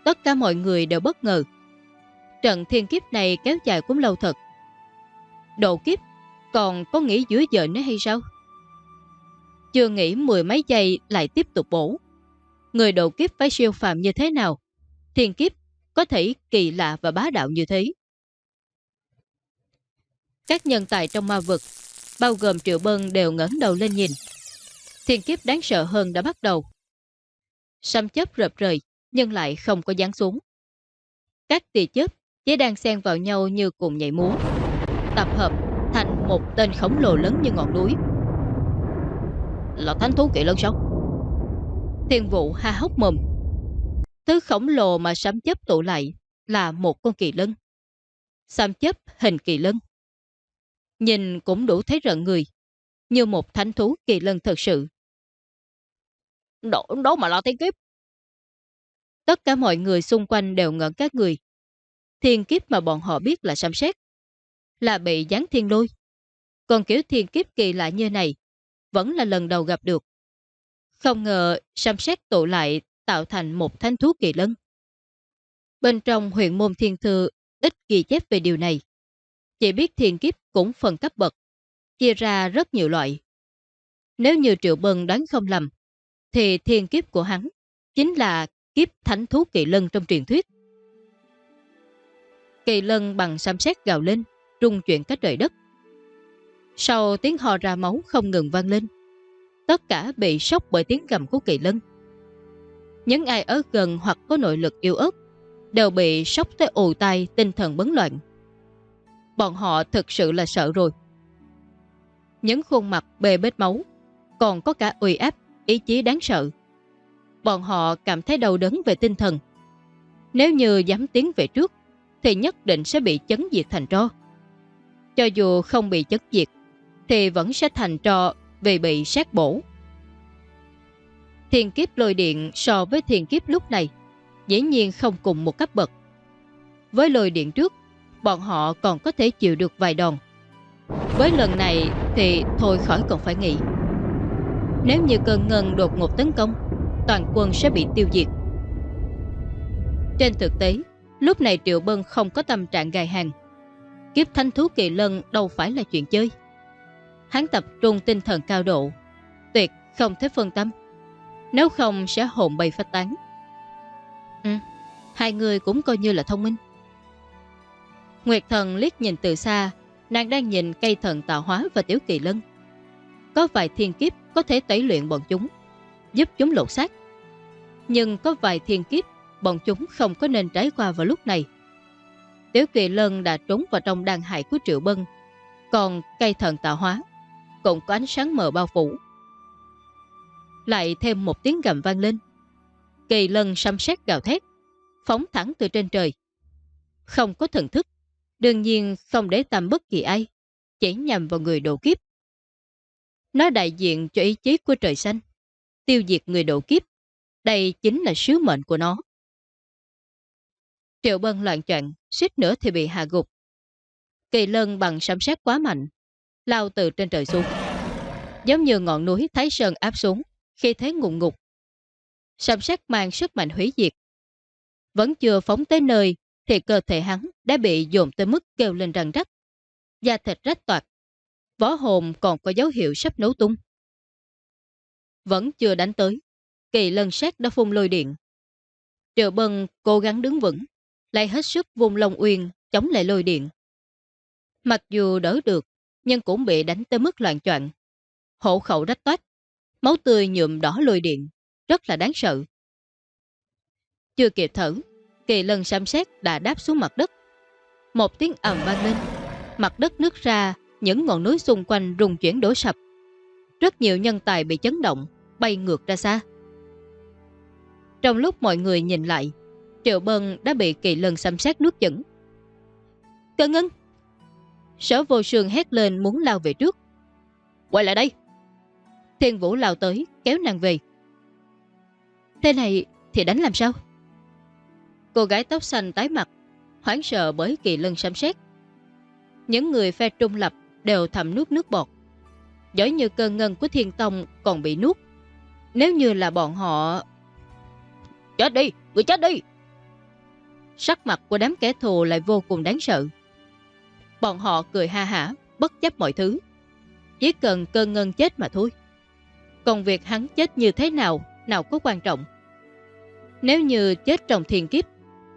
Tất cả mọi người đều bất ngờ. Trận thiên kiếp này kéo dài cũng lâu thật. Độ kiếp còn có nghĩ dưới giờ nữa hay sao? Chưa nghĩ mười mấy giây lại tiếp tục bổ. Người độ kiếp phải siêu phàm như thế nào? Thiên kiếp có thể kỳ lạ và bá đạo như thế. Các nhân tài trong ma vực, bao gồm Triệu Bân đều ngẩng đầu lên nhìn. Thiên kiếp đáng sợ hơn đã bắt đầu. Xăm chớp rợp rời, nhưng lại không có dán xuống. Các tia chớp chỉ đang xen vào nhau như cùng nhảy múa. Tập hợp thành một tên khổng lồ lớn như ngọn núi. Là thánh thú kỵ lân sao? Thiên vụ ha hốc mồm. Thứ khổng lồ mà sám chấp tụ lại là một con kỳ lân. Sám chấp hình kỳ lân. Nhìn cũng đủ thấy rợn người, như một thánh thú kỳ lân thật sự. Đó, đó mà là thiên kiếp. Tất cả mọi người xung quanh đều ngẩn các người. Thiên kiếp mà bọn họ biết là sám xét. Là bị gián thiên lôi. Còn kiểu thiên kiếp kỳ lạ như này vẫn là lần đầu gặp được. Không ngờ sám xét tụ lại tạo thành một thanh thú kỳ lân. Bên trong huyện môn thiên thư ít ghi chép về điều này. Chỉ biết thiên kiếp cũng phần cấp bậc, chia ra rất nhiều loại. Nếu như Triệu Bân đoán không lầm, thì thiên kiếp của hắn chính là kiếp thánh thú kỳ lân trong truyền thuyết. Kỳ lân bằng xăm xét gào lên, rung chuyển cách trời đất. Sau tiếng hò ra máu không ngừng vang lên, tất cả bị sốc bởi tiếng gầm của kỳ lân. Những ai ở gần hoặc có nội lực yếu ớt đều bị sốc tới ù tai tinh thần bấn loạn. Bọn họ thực sự là sợ rồi. Những khuôn mặt bề bết máu còn có cả uy áp, ý chí đáng sợ. Bọn họ cảm thấy đau đớn về tinh thần. Nếu như dám tiến về trước thì nhất định sẽ bị chấn diệt thành tro. Cho dù không bị chất diệt thì vẫn sẽ thành tro vì bị sát bổ. Thiên kiếp lôi điện so với thiên kiếp lúc này dĩ nhiên không cùng một cấp bậc. Với lôi điện trước, bọn họ còn có thể chịu được vài đòn. Với lần này thì thôi khỏi còn phải nghĩ. Nếu như cơn ngân đột ngột tấn công, toàn quân sẽ bị tiêu diệt. Trên thực tế, lúc này Triệu Bân không có tâm trạng gài hàng. Kiếp thanh thú kỳ lân đâu phải là chuyện chơi. Hắn tập trung tinh thần cao độ, tuyệt không thể phân tâm. Nếu không sẽ hồn bay phát tán. Ừ, hai người cũng coi như là thông minh. Nguyệt thần liếc nhìn từ xa, nàng đang nhìn cây thần tạo hóa và tiểu kỳ lân. Có vài thiên kiếp có thể tẩy luyện bọn chúng, giúp chúng lột xác. Nhưng có vài thiên kiếp bọn chúng không có nên trải qua vào lúc này tiếu kỳ lân đã trốn vào trong đàn hại của Triệu Bân, còn cây thần tạo hóa cũng có ánh sáng mờ bao phủ. Lại thêm một tiếng gầm vang lên. Kỳ lân xăm xét gào thét, phóng thẳng từ trên trời. Không có thần thức, đương nhiên không để tâm bất kỳ ai, chỉ nhằm vào người độ kiếp. Nó đại diện cho ý chí của trời xanh, tiêu diệt người độ kiếp. Đây chính là sứ mệnh của nó. Triệu Bân loạn trận, suýt nữa thì bị hạ gục. Kỳ lân bằng sấm sét quá mạnh, lao từ trên trời xuống. Giống như ngọn núi Thái Sơn áp xuống, khi thấy ngụm ngục. Sấm sét mang sức mạnh hủy diệt. Vẫn chưa phóng tới nơi, thì cơ thể hắn đã bị dồn tới mức kêu lên răng rắc. Da thịt rách toạc. Võ hồn còn có dấu hiệu sắp nấu tung. Vẫn chưa đánh tới. Kỳ lân sát đã phun lôi điện. Triệu Bân cố gắng đứng vững, lại hết sức vùng lòng uyên chống lại lôi điện. Mặc dù đỡ được, nhưng cũng bị đánh tới mức loạn choạng. Hộ khẩu rách toát, máu tươi nhuộm đỏ lôi điện, rất là đáng sợ. Chưa kịp thở, kỳ lần xăm xét đã đáp xuống mặt đất. Một tiếng ầm vang lên, mặt đất nứt ra, những ngọn núi xung quanh rung chuyển đổ sập. Rất nhiều nhân tài bị chấn động, bay ngược ra xa. Trong lúc mọi người nhìn lại, Triệu Bân đã bị kỳ lân xâm sát nước chẩn. Cơ ngân! Sở vô sương hét lên muốn lao về trước. Quay lại đây! Thiên Vũ lao tới, kéo nàng về. Thế này thì đánh làm sao? Cô gái tóc xanh tái mặt, hoảng sợ bởi kỳ lân xâm xét. Những người phe trung lập đều thầm nuốt nước bọt. Giỏi như cơn ngân của thiên tông còn bị nuốt. Nếu như là bọn họ... Chết đi! Người chết đi! Sắc mặt của đám kẻ thù lại vô cùng đáng sợ. Bọn họ cười ha hả, bất chấp mọi thứ. Chỉ cần cơn ngân chết mà thôi. Còn việc hắn chết như thế nào, nào có quan trọng. Nếu như chết trong thiên kiếp,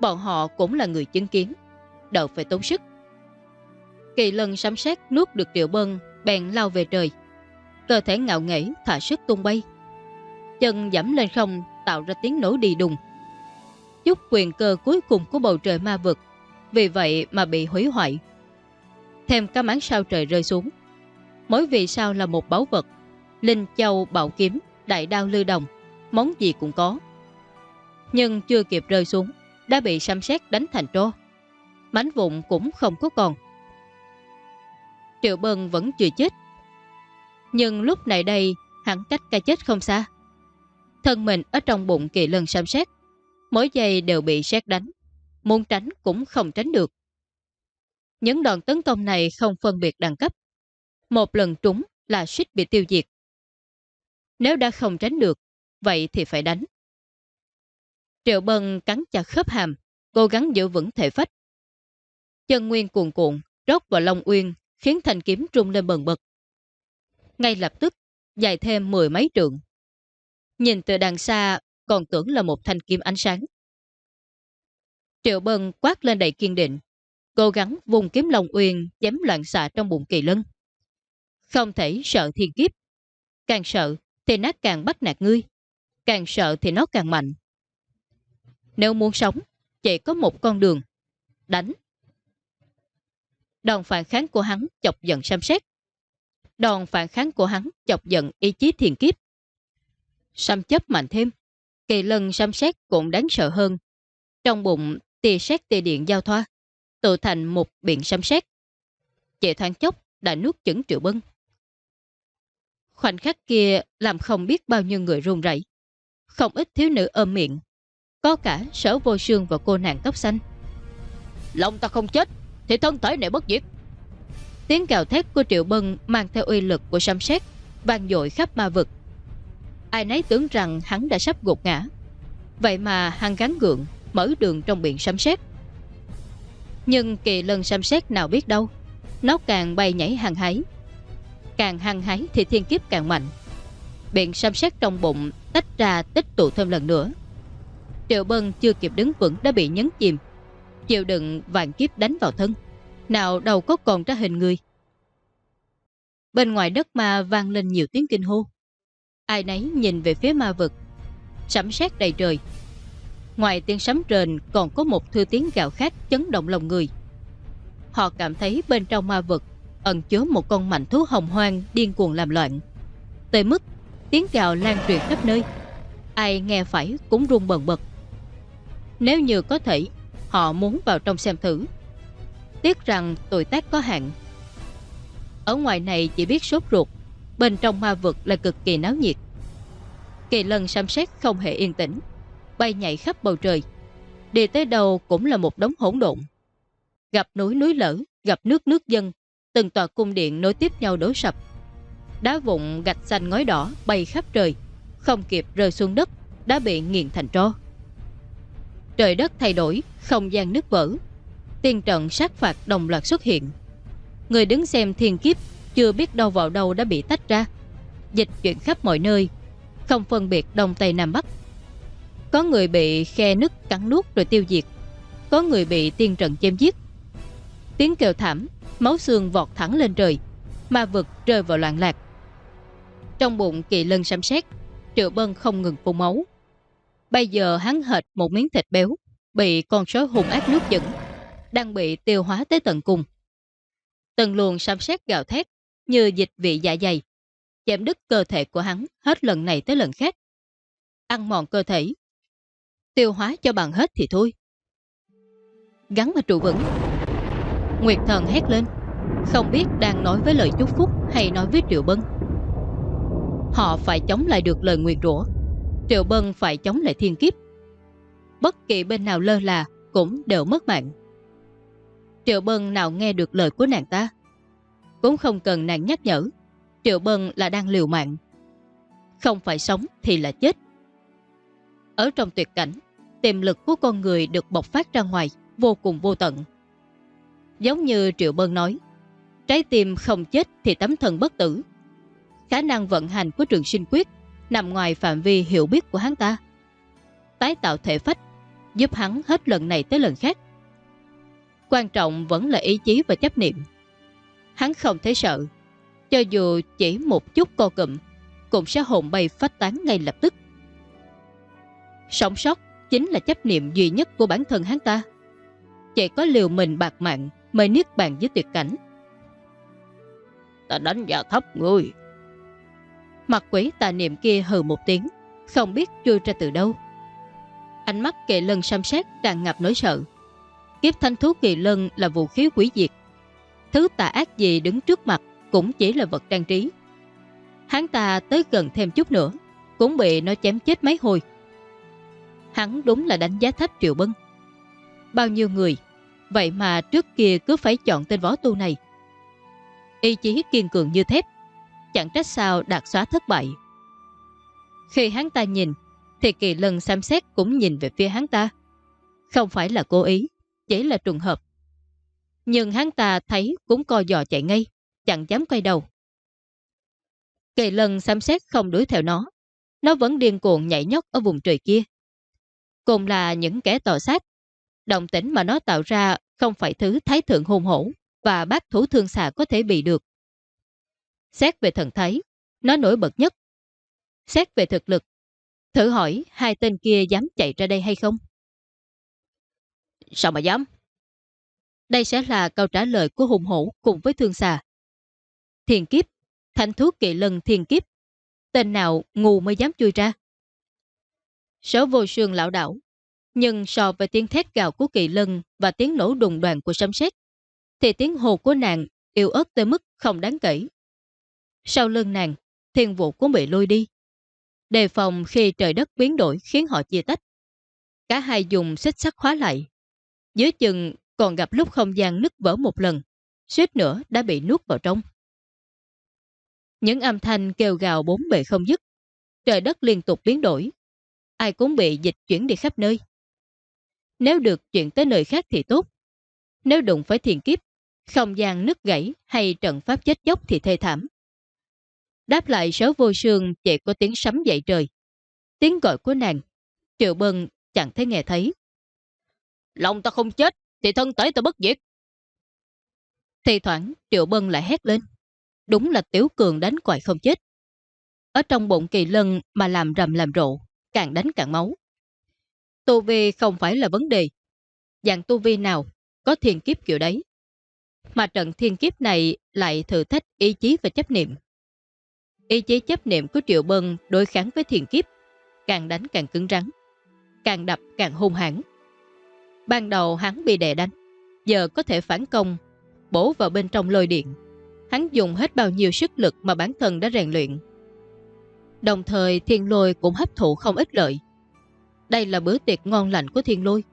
bọn họ cũng là người chứng kiến. Đỡ phải tốn sức. Kỳ lân sấm sét nuốt được triệu bân, bèn lao về trời. Cơ thể ngạo nghễ thả sức tung bay. Chân dẫm lên không tạo ra tiếng nổ đi đùng. Chút quyền cơ cuối cùng của bầu trời ma vực, vì vậy mà bị hủy hoại. Thêm các máng sao trời rơi xuống. Mỗi vì sao là một báu vật, linh châu bảo kiếm, đại đao lư đồng, món gì cũng có. Nhưng chưa kịp rơi xuống, đã bị xăm xét đánh thành trô. Mánh vụn cũng không có còn. Triệu Bân vẫn chưa chết. Nhưng lúc này đây, hẳn cách cái chết không xa. Thân mình ở trong bụng kỳ lân xăm xét. Mỗi giây đều bị xét đánh. Muốn tránh cũng không tránh được. Những đòn tấn công này không phân biệt đẳng cấp. Một lần trúng là suýt bị tiêu diệt. Nếu đã không tránh được, vậy thì phải đánh. Triệu Bân cắn chặt khớp hàm, cố gắng giữ vững thể phách. Chân nguyên cuồn cuộn, rót vào Long Uyên, khiến thanh kiếm trung lên bần bật. Ngay lập tức, dài thêm mười mấy trượng. Nhìn từ đằng xa, còn tưởng là một thanh kiếm ánh sáng. Triệu Bân quát lên đầy kiên định, cố gắng vùng kiếm Long Uyên chém loạn xạ trong bụng kỳ lân. Không thể sợ thiên kiếp. Càng sợ thì nó càng bắt nạt ngươi. Càng sợ thì nó càng mạnh. Nếu muốn sống, chỉ có một con đường. Đánh. Đòn phản kháng của hắn chọc giận xem xét. Đòn phản kháng của hắn chọc giận ý chí thiền kiếp. Xăm chấp mạnh thêm. Kỳ lân xăm xét cũng đáng sợ hơn. Trong bụng tia xét tia điện giao thoa, tự thành một biển xăm xét. Chỉ thoáng chốc đã nuốt chửng triệu bân. Khoảnh khắc kia làm không biết bao nhiêu người run rẩy, Không ít thiếu nữ ôm miệng. Có cả sở vô sương và cô nàng tóc xanh. Lòng ta không chết, thì thân thể này bất diệt. Tiếng gào thét của Triệu Bân mang theo uy lực của sấm sét vang dội khắp ma vực. Ai nấy tưởng rằng hắn đã sắp gục ngã. Vậy mà hắn gắn gượng, mở đường trong biển sấm sét. Nhưng kỳ lân sấm sét nào biết đâu, nó càng bay nhảy hăng hái, Càng hăng hái thì thiên kiếp càng mạnh. Biển sấm sét trong bụng Tách ra tích tụ thêm lần nữa. Triệu Bân chưa kịp đứng vững Đã bị nhấn chìm. Chịu đựng vạn kiếp đánh vào thân Nào đâu có còn ra hình người. Bên ngoài đất ma vang lên nhiều tiếng kinh hô. Ai nấy nhìn về phía ma vực Sấm sét đầy trời Ngoài tiếng sấm rền Còn có một thư tiếng gạo khác chấn động lòng người Họ cảm thấy bên trong ma vực ẩn chứa một con mạnh thú hồng hoang điên cuồng làm loạn. Tới mức tiếng gạo lan truyền khắp nơi. Ai nghe phải cũng run bần bật. Nếu như có thể, họ muốn vào trong xem thử. Tiếc rằng tuổi tác có hạn. Ở ngoài này chỉ biết sốt ruột, bên trong ma vực là cực kỳ náo nhiệt. Kỳ lân xăm xét không hề yên tĩnh, bay nhảy khắp bầu trời. Đi tới đâu cũng là một đống hỗn độn. Gặp núi núi lở, gặp nước nước dân, từng tòa cung điện nối tiếp nhau đổ sập. Đá vụn gạch xanh ngói đỏ bay khắp trời, không kịp rơi xuống đất, đã bị nghiền thành tro. Trời đất thay đổi, không gian nứt vỡ. Tiên trận sát phạt đồng loạt xuất hiện. Người đứng xem thiên kiếp chưa biết đâu vào đâu đã bị tách ra. Dịch chuyển khắp mọi nơi, không phân biệt đông tây nam bắc. Có người bị khe nứt cắn nuốt rồi tiêu diệt. Có người bị tiên trận chém giết. Tiếng kêu thảm máu xương vọt thẳng lên trời, ma vực rơi vào loạn lạc. Trong bụng kỳ lân xám xét, triệu bân không ngừng phun máu. Bây giờ hắn hệt một miếng thịt béo, bị con sói hung ác nuốt chửng, đang bị tiêu hóa tới tận cùng. Từng luồng xám xét gào thét như dịch vị dạ dày, chém đứt cơ thể của hắn hết lần này tới lần khác. Ăn mòn cơ thể, tiêu hóa cho bằng hết thì thôi. Gắn mà trụ vững. Nguyệt thần hét lên. Không biết đang nói với lời chúc phúc Hay nói với Triệu Bân. Họ phải chống lại được lời nguyệt rủa. Triệu Bân phải chống lại thiên kiếp. Bất kỳ bên nào lơ là Cũng đều mất mạng. Triệu Bân nào nghe được lời của nàng ta cũng không cần nàng nhắc nhở Triệu Bân là đang liều mạng Không phải sống thì là chết Ở trong tuyệt cảnh tiềm lực của con người được bộc phát ra ngoài vô cùng vô tận. Giống như Triệu Bân nói, trái tim không chết thì tấm thân bất tử. Khả năng vận hành của trường sinh quyết nằm ngoài phạm vi hiểu biết của hắn ta. Tái tạo thể phách giúp hắn hết lần này tới lần khác. Quan trọng vẫn là ý chí và chấp niệm. Hắn không thấy sợ, cho dù chỉ một chút co cụm, cũng sẽ hồn bay phát tán ngay lập tức. Sống sót chính là chấp niệm duy nhất của bản thân hắn ta. Chỉ có liều mình bạc mạng mới niết bàn với tuyệt cảnh. Ta đánh giá thấp ngươi. Mặt quỷ tà niệm kia hừ một tiếng, không biết chui ra từ đâu. Ánh mắt kệ lân xăm sát tràn ngập nỗi sợ. Kiếp thanh thú kỳ lân là vũ khí quỷ diệt. Thứ tà ác gì đứng trước mặt cũng chỉ là vật trang trí. Hắn ta tới gần thêm chút nữa, cũng bị nó chém chết mấy hồi. Hắn đúng là đánh giá thấp Triệu Bân. Bao nhiêu người, vậy mà trước kia cứ phải chọn tên võ tu này. Ý chí kiên cường như thép, chẳng trách sao đạt xóa thất bại. Khi hắn ta nhìn, thì kỳ lần xem xét cũng nhìn về phía hắn ta. Không phải là cố ý, chỉ là trùng hợp. Nhưng hắn ta thấy cũng co giò chạy ngay, chẳng dám quay đầu. Kỳ lần xem xét không đuổi theo nó. Nó vẫn điên cuồng nhảy nhót ở vùng trời kia. Cùng là những kẻ tò sát. Động tĩnh mà nó tạo ra không phải thứ thái thượng hôn hổ và bác thủ thương xà có thể bị được. Xét về thần thái, nó nổi bật nhất. Xét về thực lực, thử hỏi hai tên kia dám chạy ra đây hay không? Sao mà dám? Đây sẽ là câu trả lời của hùng hổ cùng với thương xà. Thiền kiếp, thánh thú kỵ lân thiền kiếp. Tên nào ngu mới dám chui ra? Sở vô sương lão đảo. Nhưng so với tiếng thét gào của kỳ lân và tiếng nổ đùng đoàn của sấm sét thì tiếng hồ của nàng yếu ớt tới mức không đáng kể. Sau lưng nàng, thiên vụ cũng bị lôi đi. Đề phòng khi trời đất biến đổi khiến họ chia tách. Cả hai dùng xích sắt khóa lại. Dưới chừng còn gặp lúc không gian nứt vỡ một lần, suýt nữa đã bị nuốt vào trong. Những âm thanh kêu gào bốn bề không dứt. Trời đất liên tục biến đổi. Ai cũng bị dịch chuyển đi khắp nơi. Nếu được chuyển tới nơi khác thì tốt. Nếu đụng phải thiền kiếp, không gian nứt gãy hay trận pháp chết chóc thì thê thảm. Đáp lại số vô sương chỉ có tiếng sấm dậy trời. Tiếng gọi của nàng, triệu bân chẳng thấy nghe thấy. Lòng ta không chết, thì thân tới tôi bất diệt. Thì thoảng triệu bân lại hét lên. Đúng là tiểu cường đánh quài không chết. Ở trong bụng kỳ lân mà làm rầm làm rộ, càng đánh càng máu. Tu vi không phải là vấn đề. Dạng tu vi nào có thiên kiếp kiểu đấy. Mà trận thiên kiếp này lại thử thách ý chí và chấp niệm. Ý chí chấp niệm của Triệu Bân đối kháng với thiền kiếp, càng đánh càng cứng rắn, càng đập càng hung hãn. Ban đầu hắn bị đè đánh, giờ có thể phản công, bổ vào bên trong lôi điện. Hắn dùng hết bao nhiêu sức lực mà bản thân đã rèn luyện. Đồng thời thiên lôi cũng hấp thụ không ít lợi. Đây là bữa tiệc ngon lành của thiên lôi.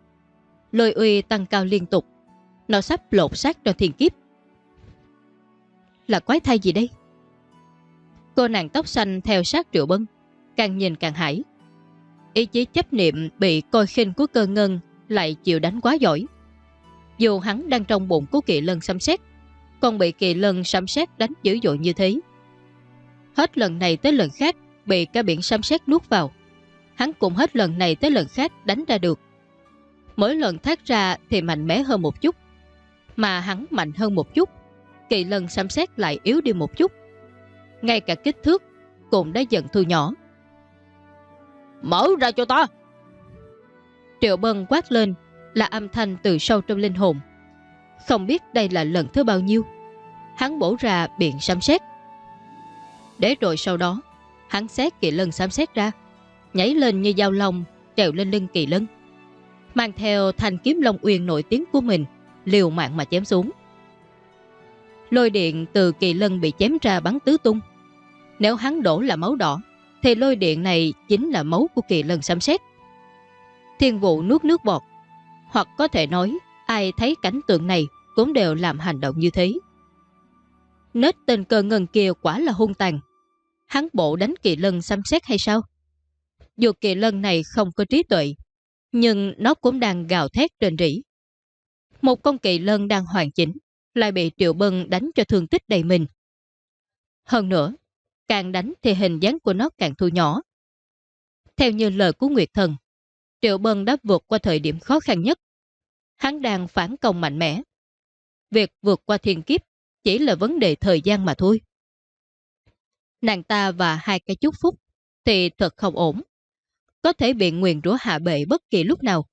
Lôi uy tăng cao liên tục. Nó sắp lột xác cho thiên kiếp. Là quái thai gì đây? Cô nàng tóc xanh theo sát triệu bân, càng nhìn càng hải. Ý chí chấp niệm bị coi khinh của cơ ngân lại chịu đánh quá giỏi. Dù hắn đang trong bụng của kỳ lân xăm xét, còn bị kỳ lân xăm xét đánh dữ dội như thế. Hết lần này tới lần khác bị cả biển xăm xét nuốt vào. Hắn cũng hết lần này tới lần khác đánh ra được. Mỗi lần thác ra thì mạnh mẽ hơn một chút. Mà hắn mạnh hơn một chút, kỳ lân xăm xét lại yếu đi một chút ngay cả kích thước cũng đã dần thu nhỏ. Mở ra cho ta! Triệu Bân quát lên là âm thanh từ sâu trong linh hồn. Không biết đây là lần thứ bao nhiêu. Hắn bổ ra biện xám xét. Để rồi sau đó, hắn xét kỳ lân xám xét ra, nhảy lên như dao lòng, trèo lên lưng kỳ lân. Mang theo thanh kiếm long uyên nổi tiếng của mình, liều mạng mà chém xuống. Lôi điện từ kỳ lân bị chém ra bắn tứ tung. Nếu hắn đổ là máu đỏ, thì lôi điện này chính là máu của kỳ lân xăm xét. Thiên vụ nuốt nước bọt. Hoặc có thể nói, ai thấy cảnh tượng này cũng đều làm hành động như thế. Nết tên cơ ngân kia quả là hung tàn. Hắn bộ đánh kỳ lân xăm xét hay sao? Dù kỳ lân này không có trí tuệ, Nhưng nó cũng đang gào thét trên rỉ. Một con kỳ lân đang hoàn chỉnh, lại bị Triệu Bân đánh cho thương tích đầy mình. Hơn nữa, càng đánh thì hình dáng của nó càng thu nhỏ. Theo như lời của Nguyệt Thần, Triệu Bân đã vượt qua thời điểm khó khăn nhất. Hắn đang phản công mạnh mẽ. Việc vượt qua thiên kiếp chỉ là vấn đề thời gian mà thôi. Nàng ta và hai cái chúc phúc thì thật không ổn. Có thể bị nguyền rủa hạ bệ bất kỳ lúc nào.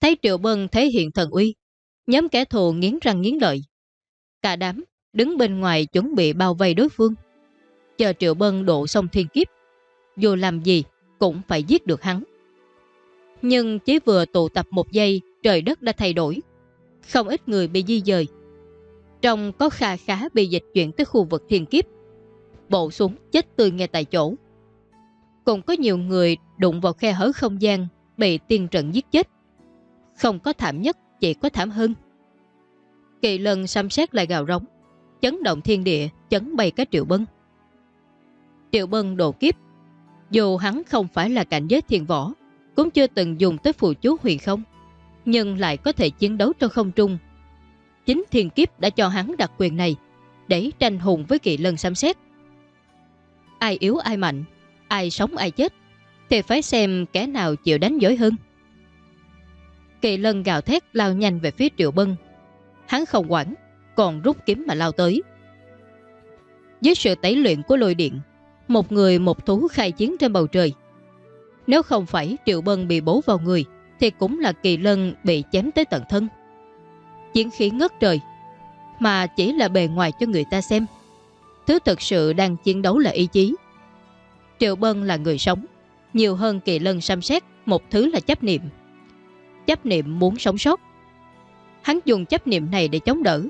Thấy Triệu Bân thể hiện thần uy, nhóm kẻ thù nghiến răng nghiến lợi. Cả đám đứng bên ngoài chuẩn bị bao vây đối phương. Chờ Triệu Bân độ xong thiên kiếp, dù làm gì cũng phải giết được hắn. Nhưng chỉ vừa tụ tập một giây, trời đất đã thay đổi. Không ít người bị di dời. Trong có kha khá bị dịch chuyển tới khu vực thiên kiếp. Bộ súng chết tươi ngay tại chỗ. Cũng có nhiều người đụng vào khe hở không gian, bị tiên trận giết chết. Không có thảm nhất, chỉ có thảm hơn. Kỳ lần xăm xét lại gào rống, chấn động thiên địa, chấn bay các triệu bân. Triệu bân độ kiếp, dù hắn không phải là cảnh giới thiền võ, cũng chưa từng dùng tới phù chú huyền không, nhưng lại có thể chiến đấu trong không trung. Chính thiên kiếp đã cho hắn đặc quyền này, để tranh hùng với kỳ lân xăm xét. Ai yếu ai mạnh, ai sống ai chết, thì phải xem kẻ nào chịu đánh giỏi hơn. Kỳ lân gào thét lao nhanh về phía triệu bân. Hắn không quản, còn rút kiếm mà lao tới. Dưới sự tẩy luyện của lôi điện, một người một thú khai chiến trên bầu trời. Nếu không phải triệu bân bị bố vào người, thì cũng là kỳ lân bị chém tới tận thân. Chiến khí ngất trời, mà chỉ là bề ngoài cho người ta xem. Thứ thực sự đang chiến đấu là ý chí. Triệu Bân là người sống, nhiều hơn kỳ lân xăm xét, một thứ là chấp niệm chấp niệm muốn sống sót. Hắn dùng chấp niệm này để chống đỡ,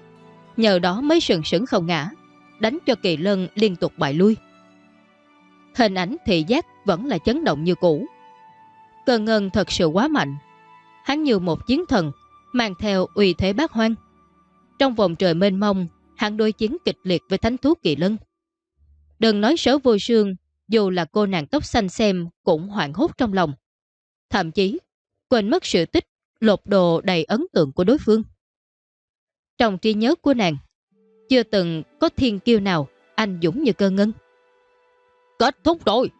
nhờ đó mới sừng sững không ngã, đánh cho kỳ lân liên tục bại lui. Hình ảnh thị giác vẫn là chấn động như cũ. cơ ngân thật sự quá mạnh. Hắn như một chiến thần, mang theo uy thế bát hoang. Trong vòng trời mênh mông, hắn đối chiến kịch liệt với thánh thú kỳ lân. Đừng nói sớ vô sương, dù là cô nàng tóc xanh xem cũng hoảng hốt trong lòng. Thậm chí quên mất sự tích lột đồ đầy ấn tượng của đối phương. Trong trí nhớ của nàng, chưa từng có thiên kiêu nào anh dũng như cơ ngân. Kết thúc rồi!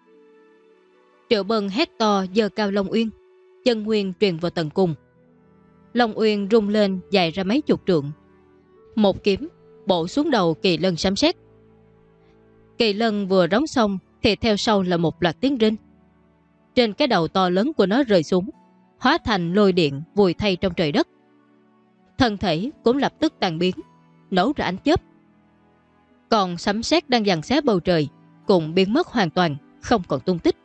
Triệu Bân hét to giờ cao Long Uyên, chân nguyên truyền vào tầng cùng. Long Uyên rung lên dài ra mấy chục trượng. Một kiếm bổ xuống đầu kỳ lân sám xét. Kỳ lân vừa rống xong thì theo sau là một loạt tiếng rinh. Trên cái đầu to lớn của nó rơi xuống hóa thành lôi điện vùi thay trong trời đất. Thân thể cũng lập tức tàn biến, nổ ra ánh chớp. Còn sấm sét đang dằn xé bầu trời cũng biến mất hoàn toàn, không còn tung tích.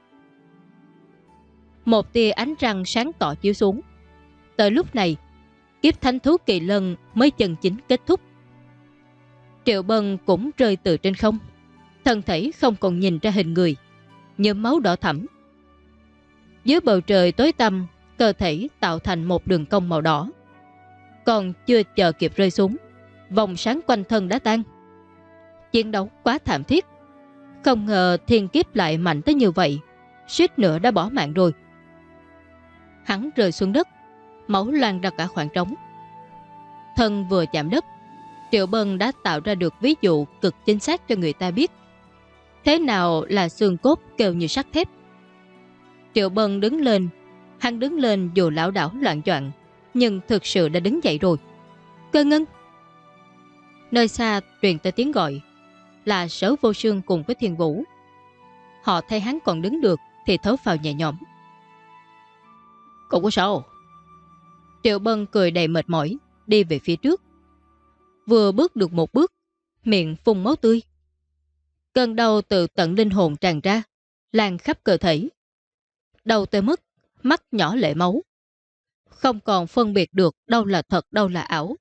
Một tia ánh răng sáng tỏ chiếu xuống. Tới lúc này, kiếp thánh thú kỳ lân mới chân chính kết thúc. Triệu Bân cũng rơi từ trên không. Thân thể không còn nhìn ra hình người, như máu đỏ thẳm. Dưới bầu trời tối tăm cơ thể tạo thành một đường cong màu đỏ. Còn chưa chờ kịp rơi xuống, vòng sáng quanh thân đã tan. Chiến đấu quá thảm thiết. Không ngờ thiên kiếp lại mạnh tới như vậy, suýt nữa đã bỏ mạng rồi. Hắn rơi xuống đất, máu lan ra cả khoảng trống. Thân vừa chạm đất, Triệu Bân đã tạo ra được ví dụ cực chính xác cho người ta biết. Thế nào là xương cốt kêu như sắt thép? Triệu Bân đứng lên Hắn đứng lên dù lão đảo loạn choạng nhưng thực sự đã đứng dậy rồi. Cơ ngân! Nơi xa truyền tới tiếng gọi là sở vô sương cùng với thiên vũ. Họ thấy hắn còn đứng được thì thấu vào nhẹ nhõm. Không có sao. Triệu Bân cười đầy mệt mỏi, đi về phía trước. Vừa bước được một bước, miệng phun máu tươi. Cơn đau từ tận linh hồn tràn ra, lan khắp cơ thể. Đầu tới mức mắt nhỏ lệ máu. Không còn phân biệt được đâu là thật đâu là ảo.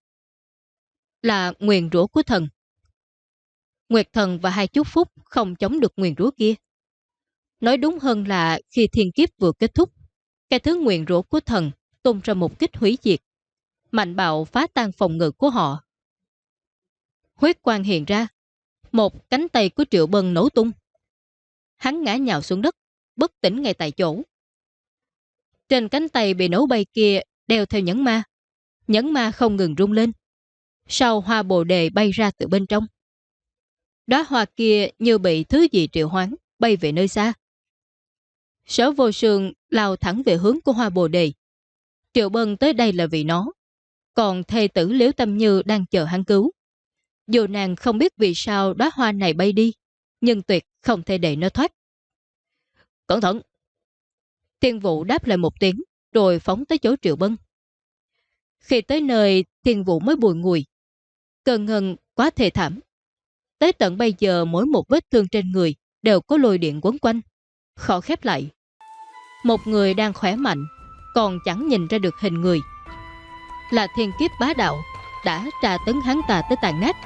Là nguyền rủa của thần. Nguyệt thần và hai chú phúc không chống được nguyền rủa kia. Nói đúng hơn là khi thiên kiếp vừa kết thúc, cái thứ nguyền rủa của thần tung ra một kích hủy diệt. Mạnh bạo phá tan phòng ngự của họ. Huyết quang hiện ra, một cánh tay của Triệu Bân nổ tung. Hắn ngã nhào xuống đất, bất tỉnh ngay tại chỗ. Trên cánh tay bị nổ bay kia đeo theo nhẫn ma. Nhẫn ma không ngừng rung lên. Sau hoa bồ đề bay ra từ bên trong. Đóa hoa kia như bị thứ gì triệu hoán, bay về nơi xa. Sở vô sương lao thẳng về hướng của hoa bồ đề. Triệu Bân tới đây là vì nó. Còn thê tử Liễu Tâm Như đang chờ hắn cứu. Dù nàng không biết vì sao đóa hoa này bay đi, nhưng tuyệt không thể để nó thoát. Cẩn thận! Tiên vụ đáp lại một tiếng, rồi phóng tới chỗ Triệu Bân. Khi tới nơi, tiên vụ mới bùi ngùi. Cơn ngân quá thề thảm. Tới tận bây giờ mỗi một vết thương trên người đều có lôi điện quấn quanh. Khó khép lại. Một người đang khỏe mạnh, còn chẳng nhìn ra được hình người. Là thiên kiếp bá đạo, đã trà tấn hắn ta tới tàn nát.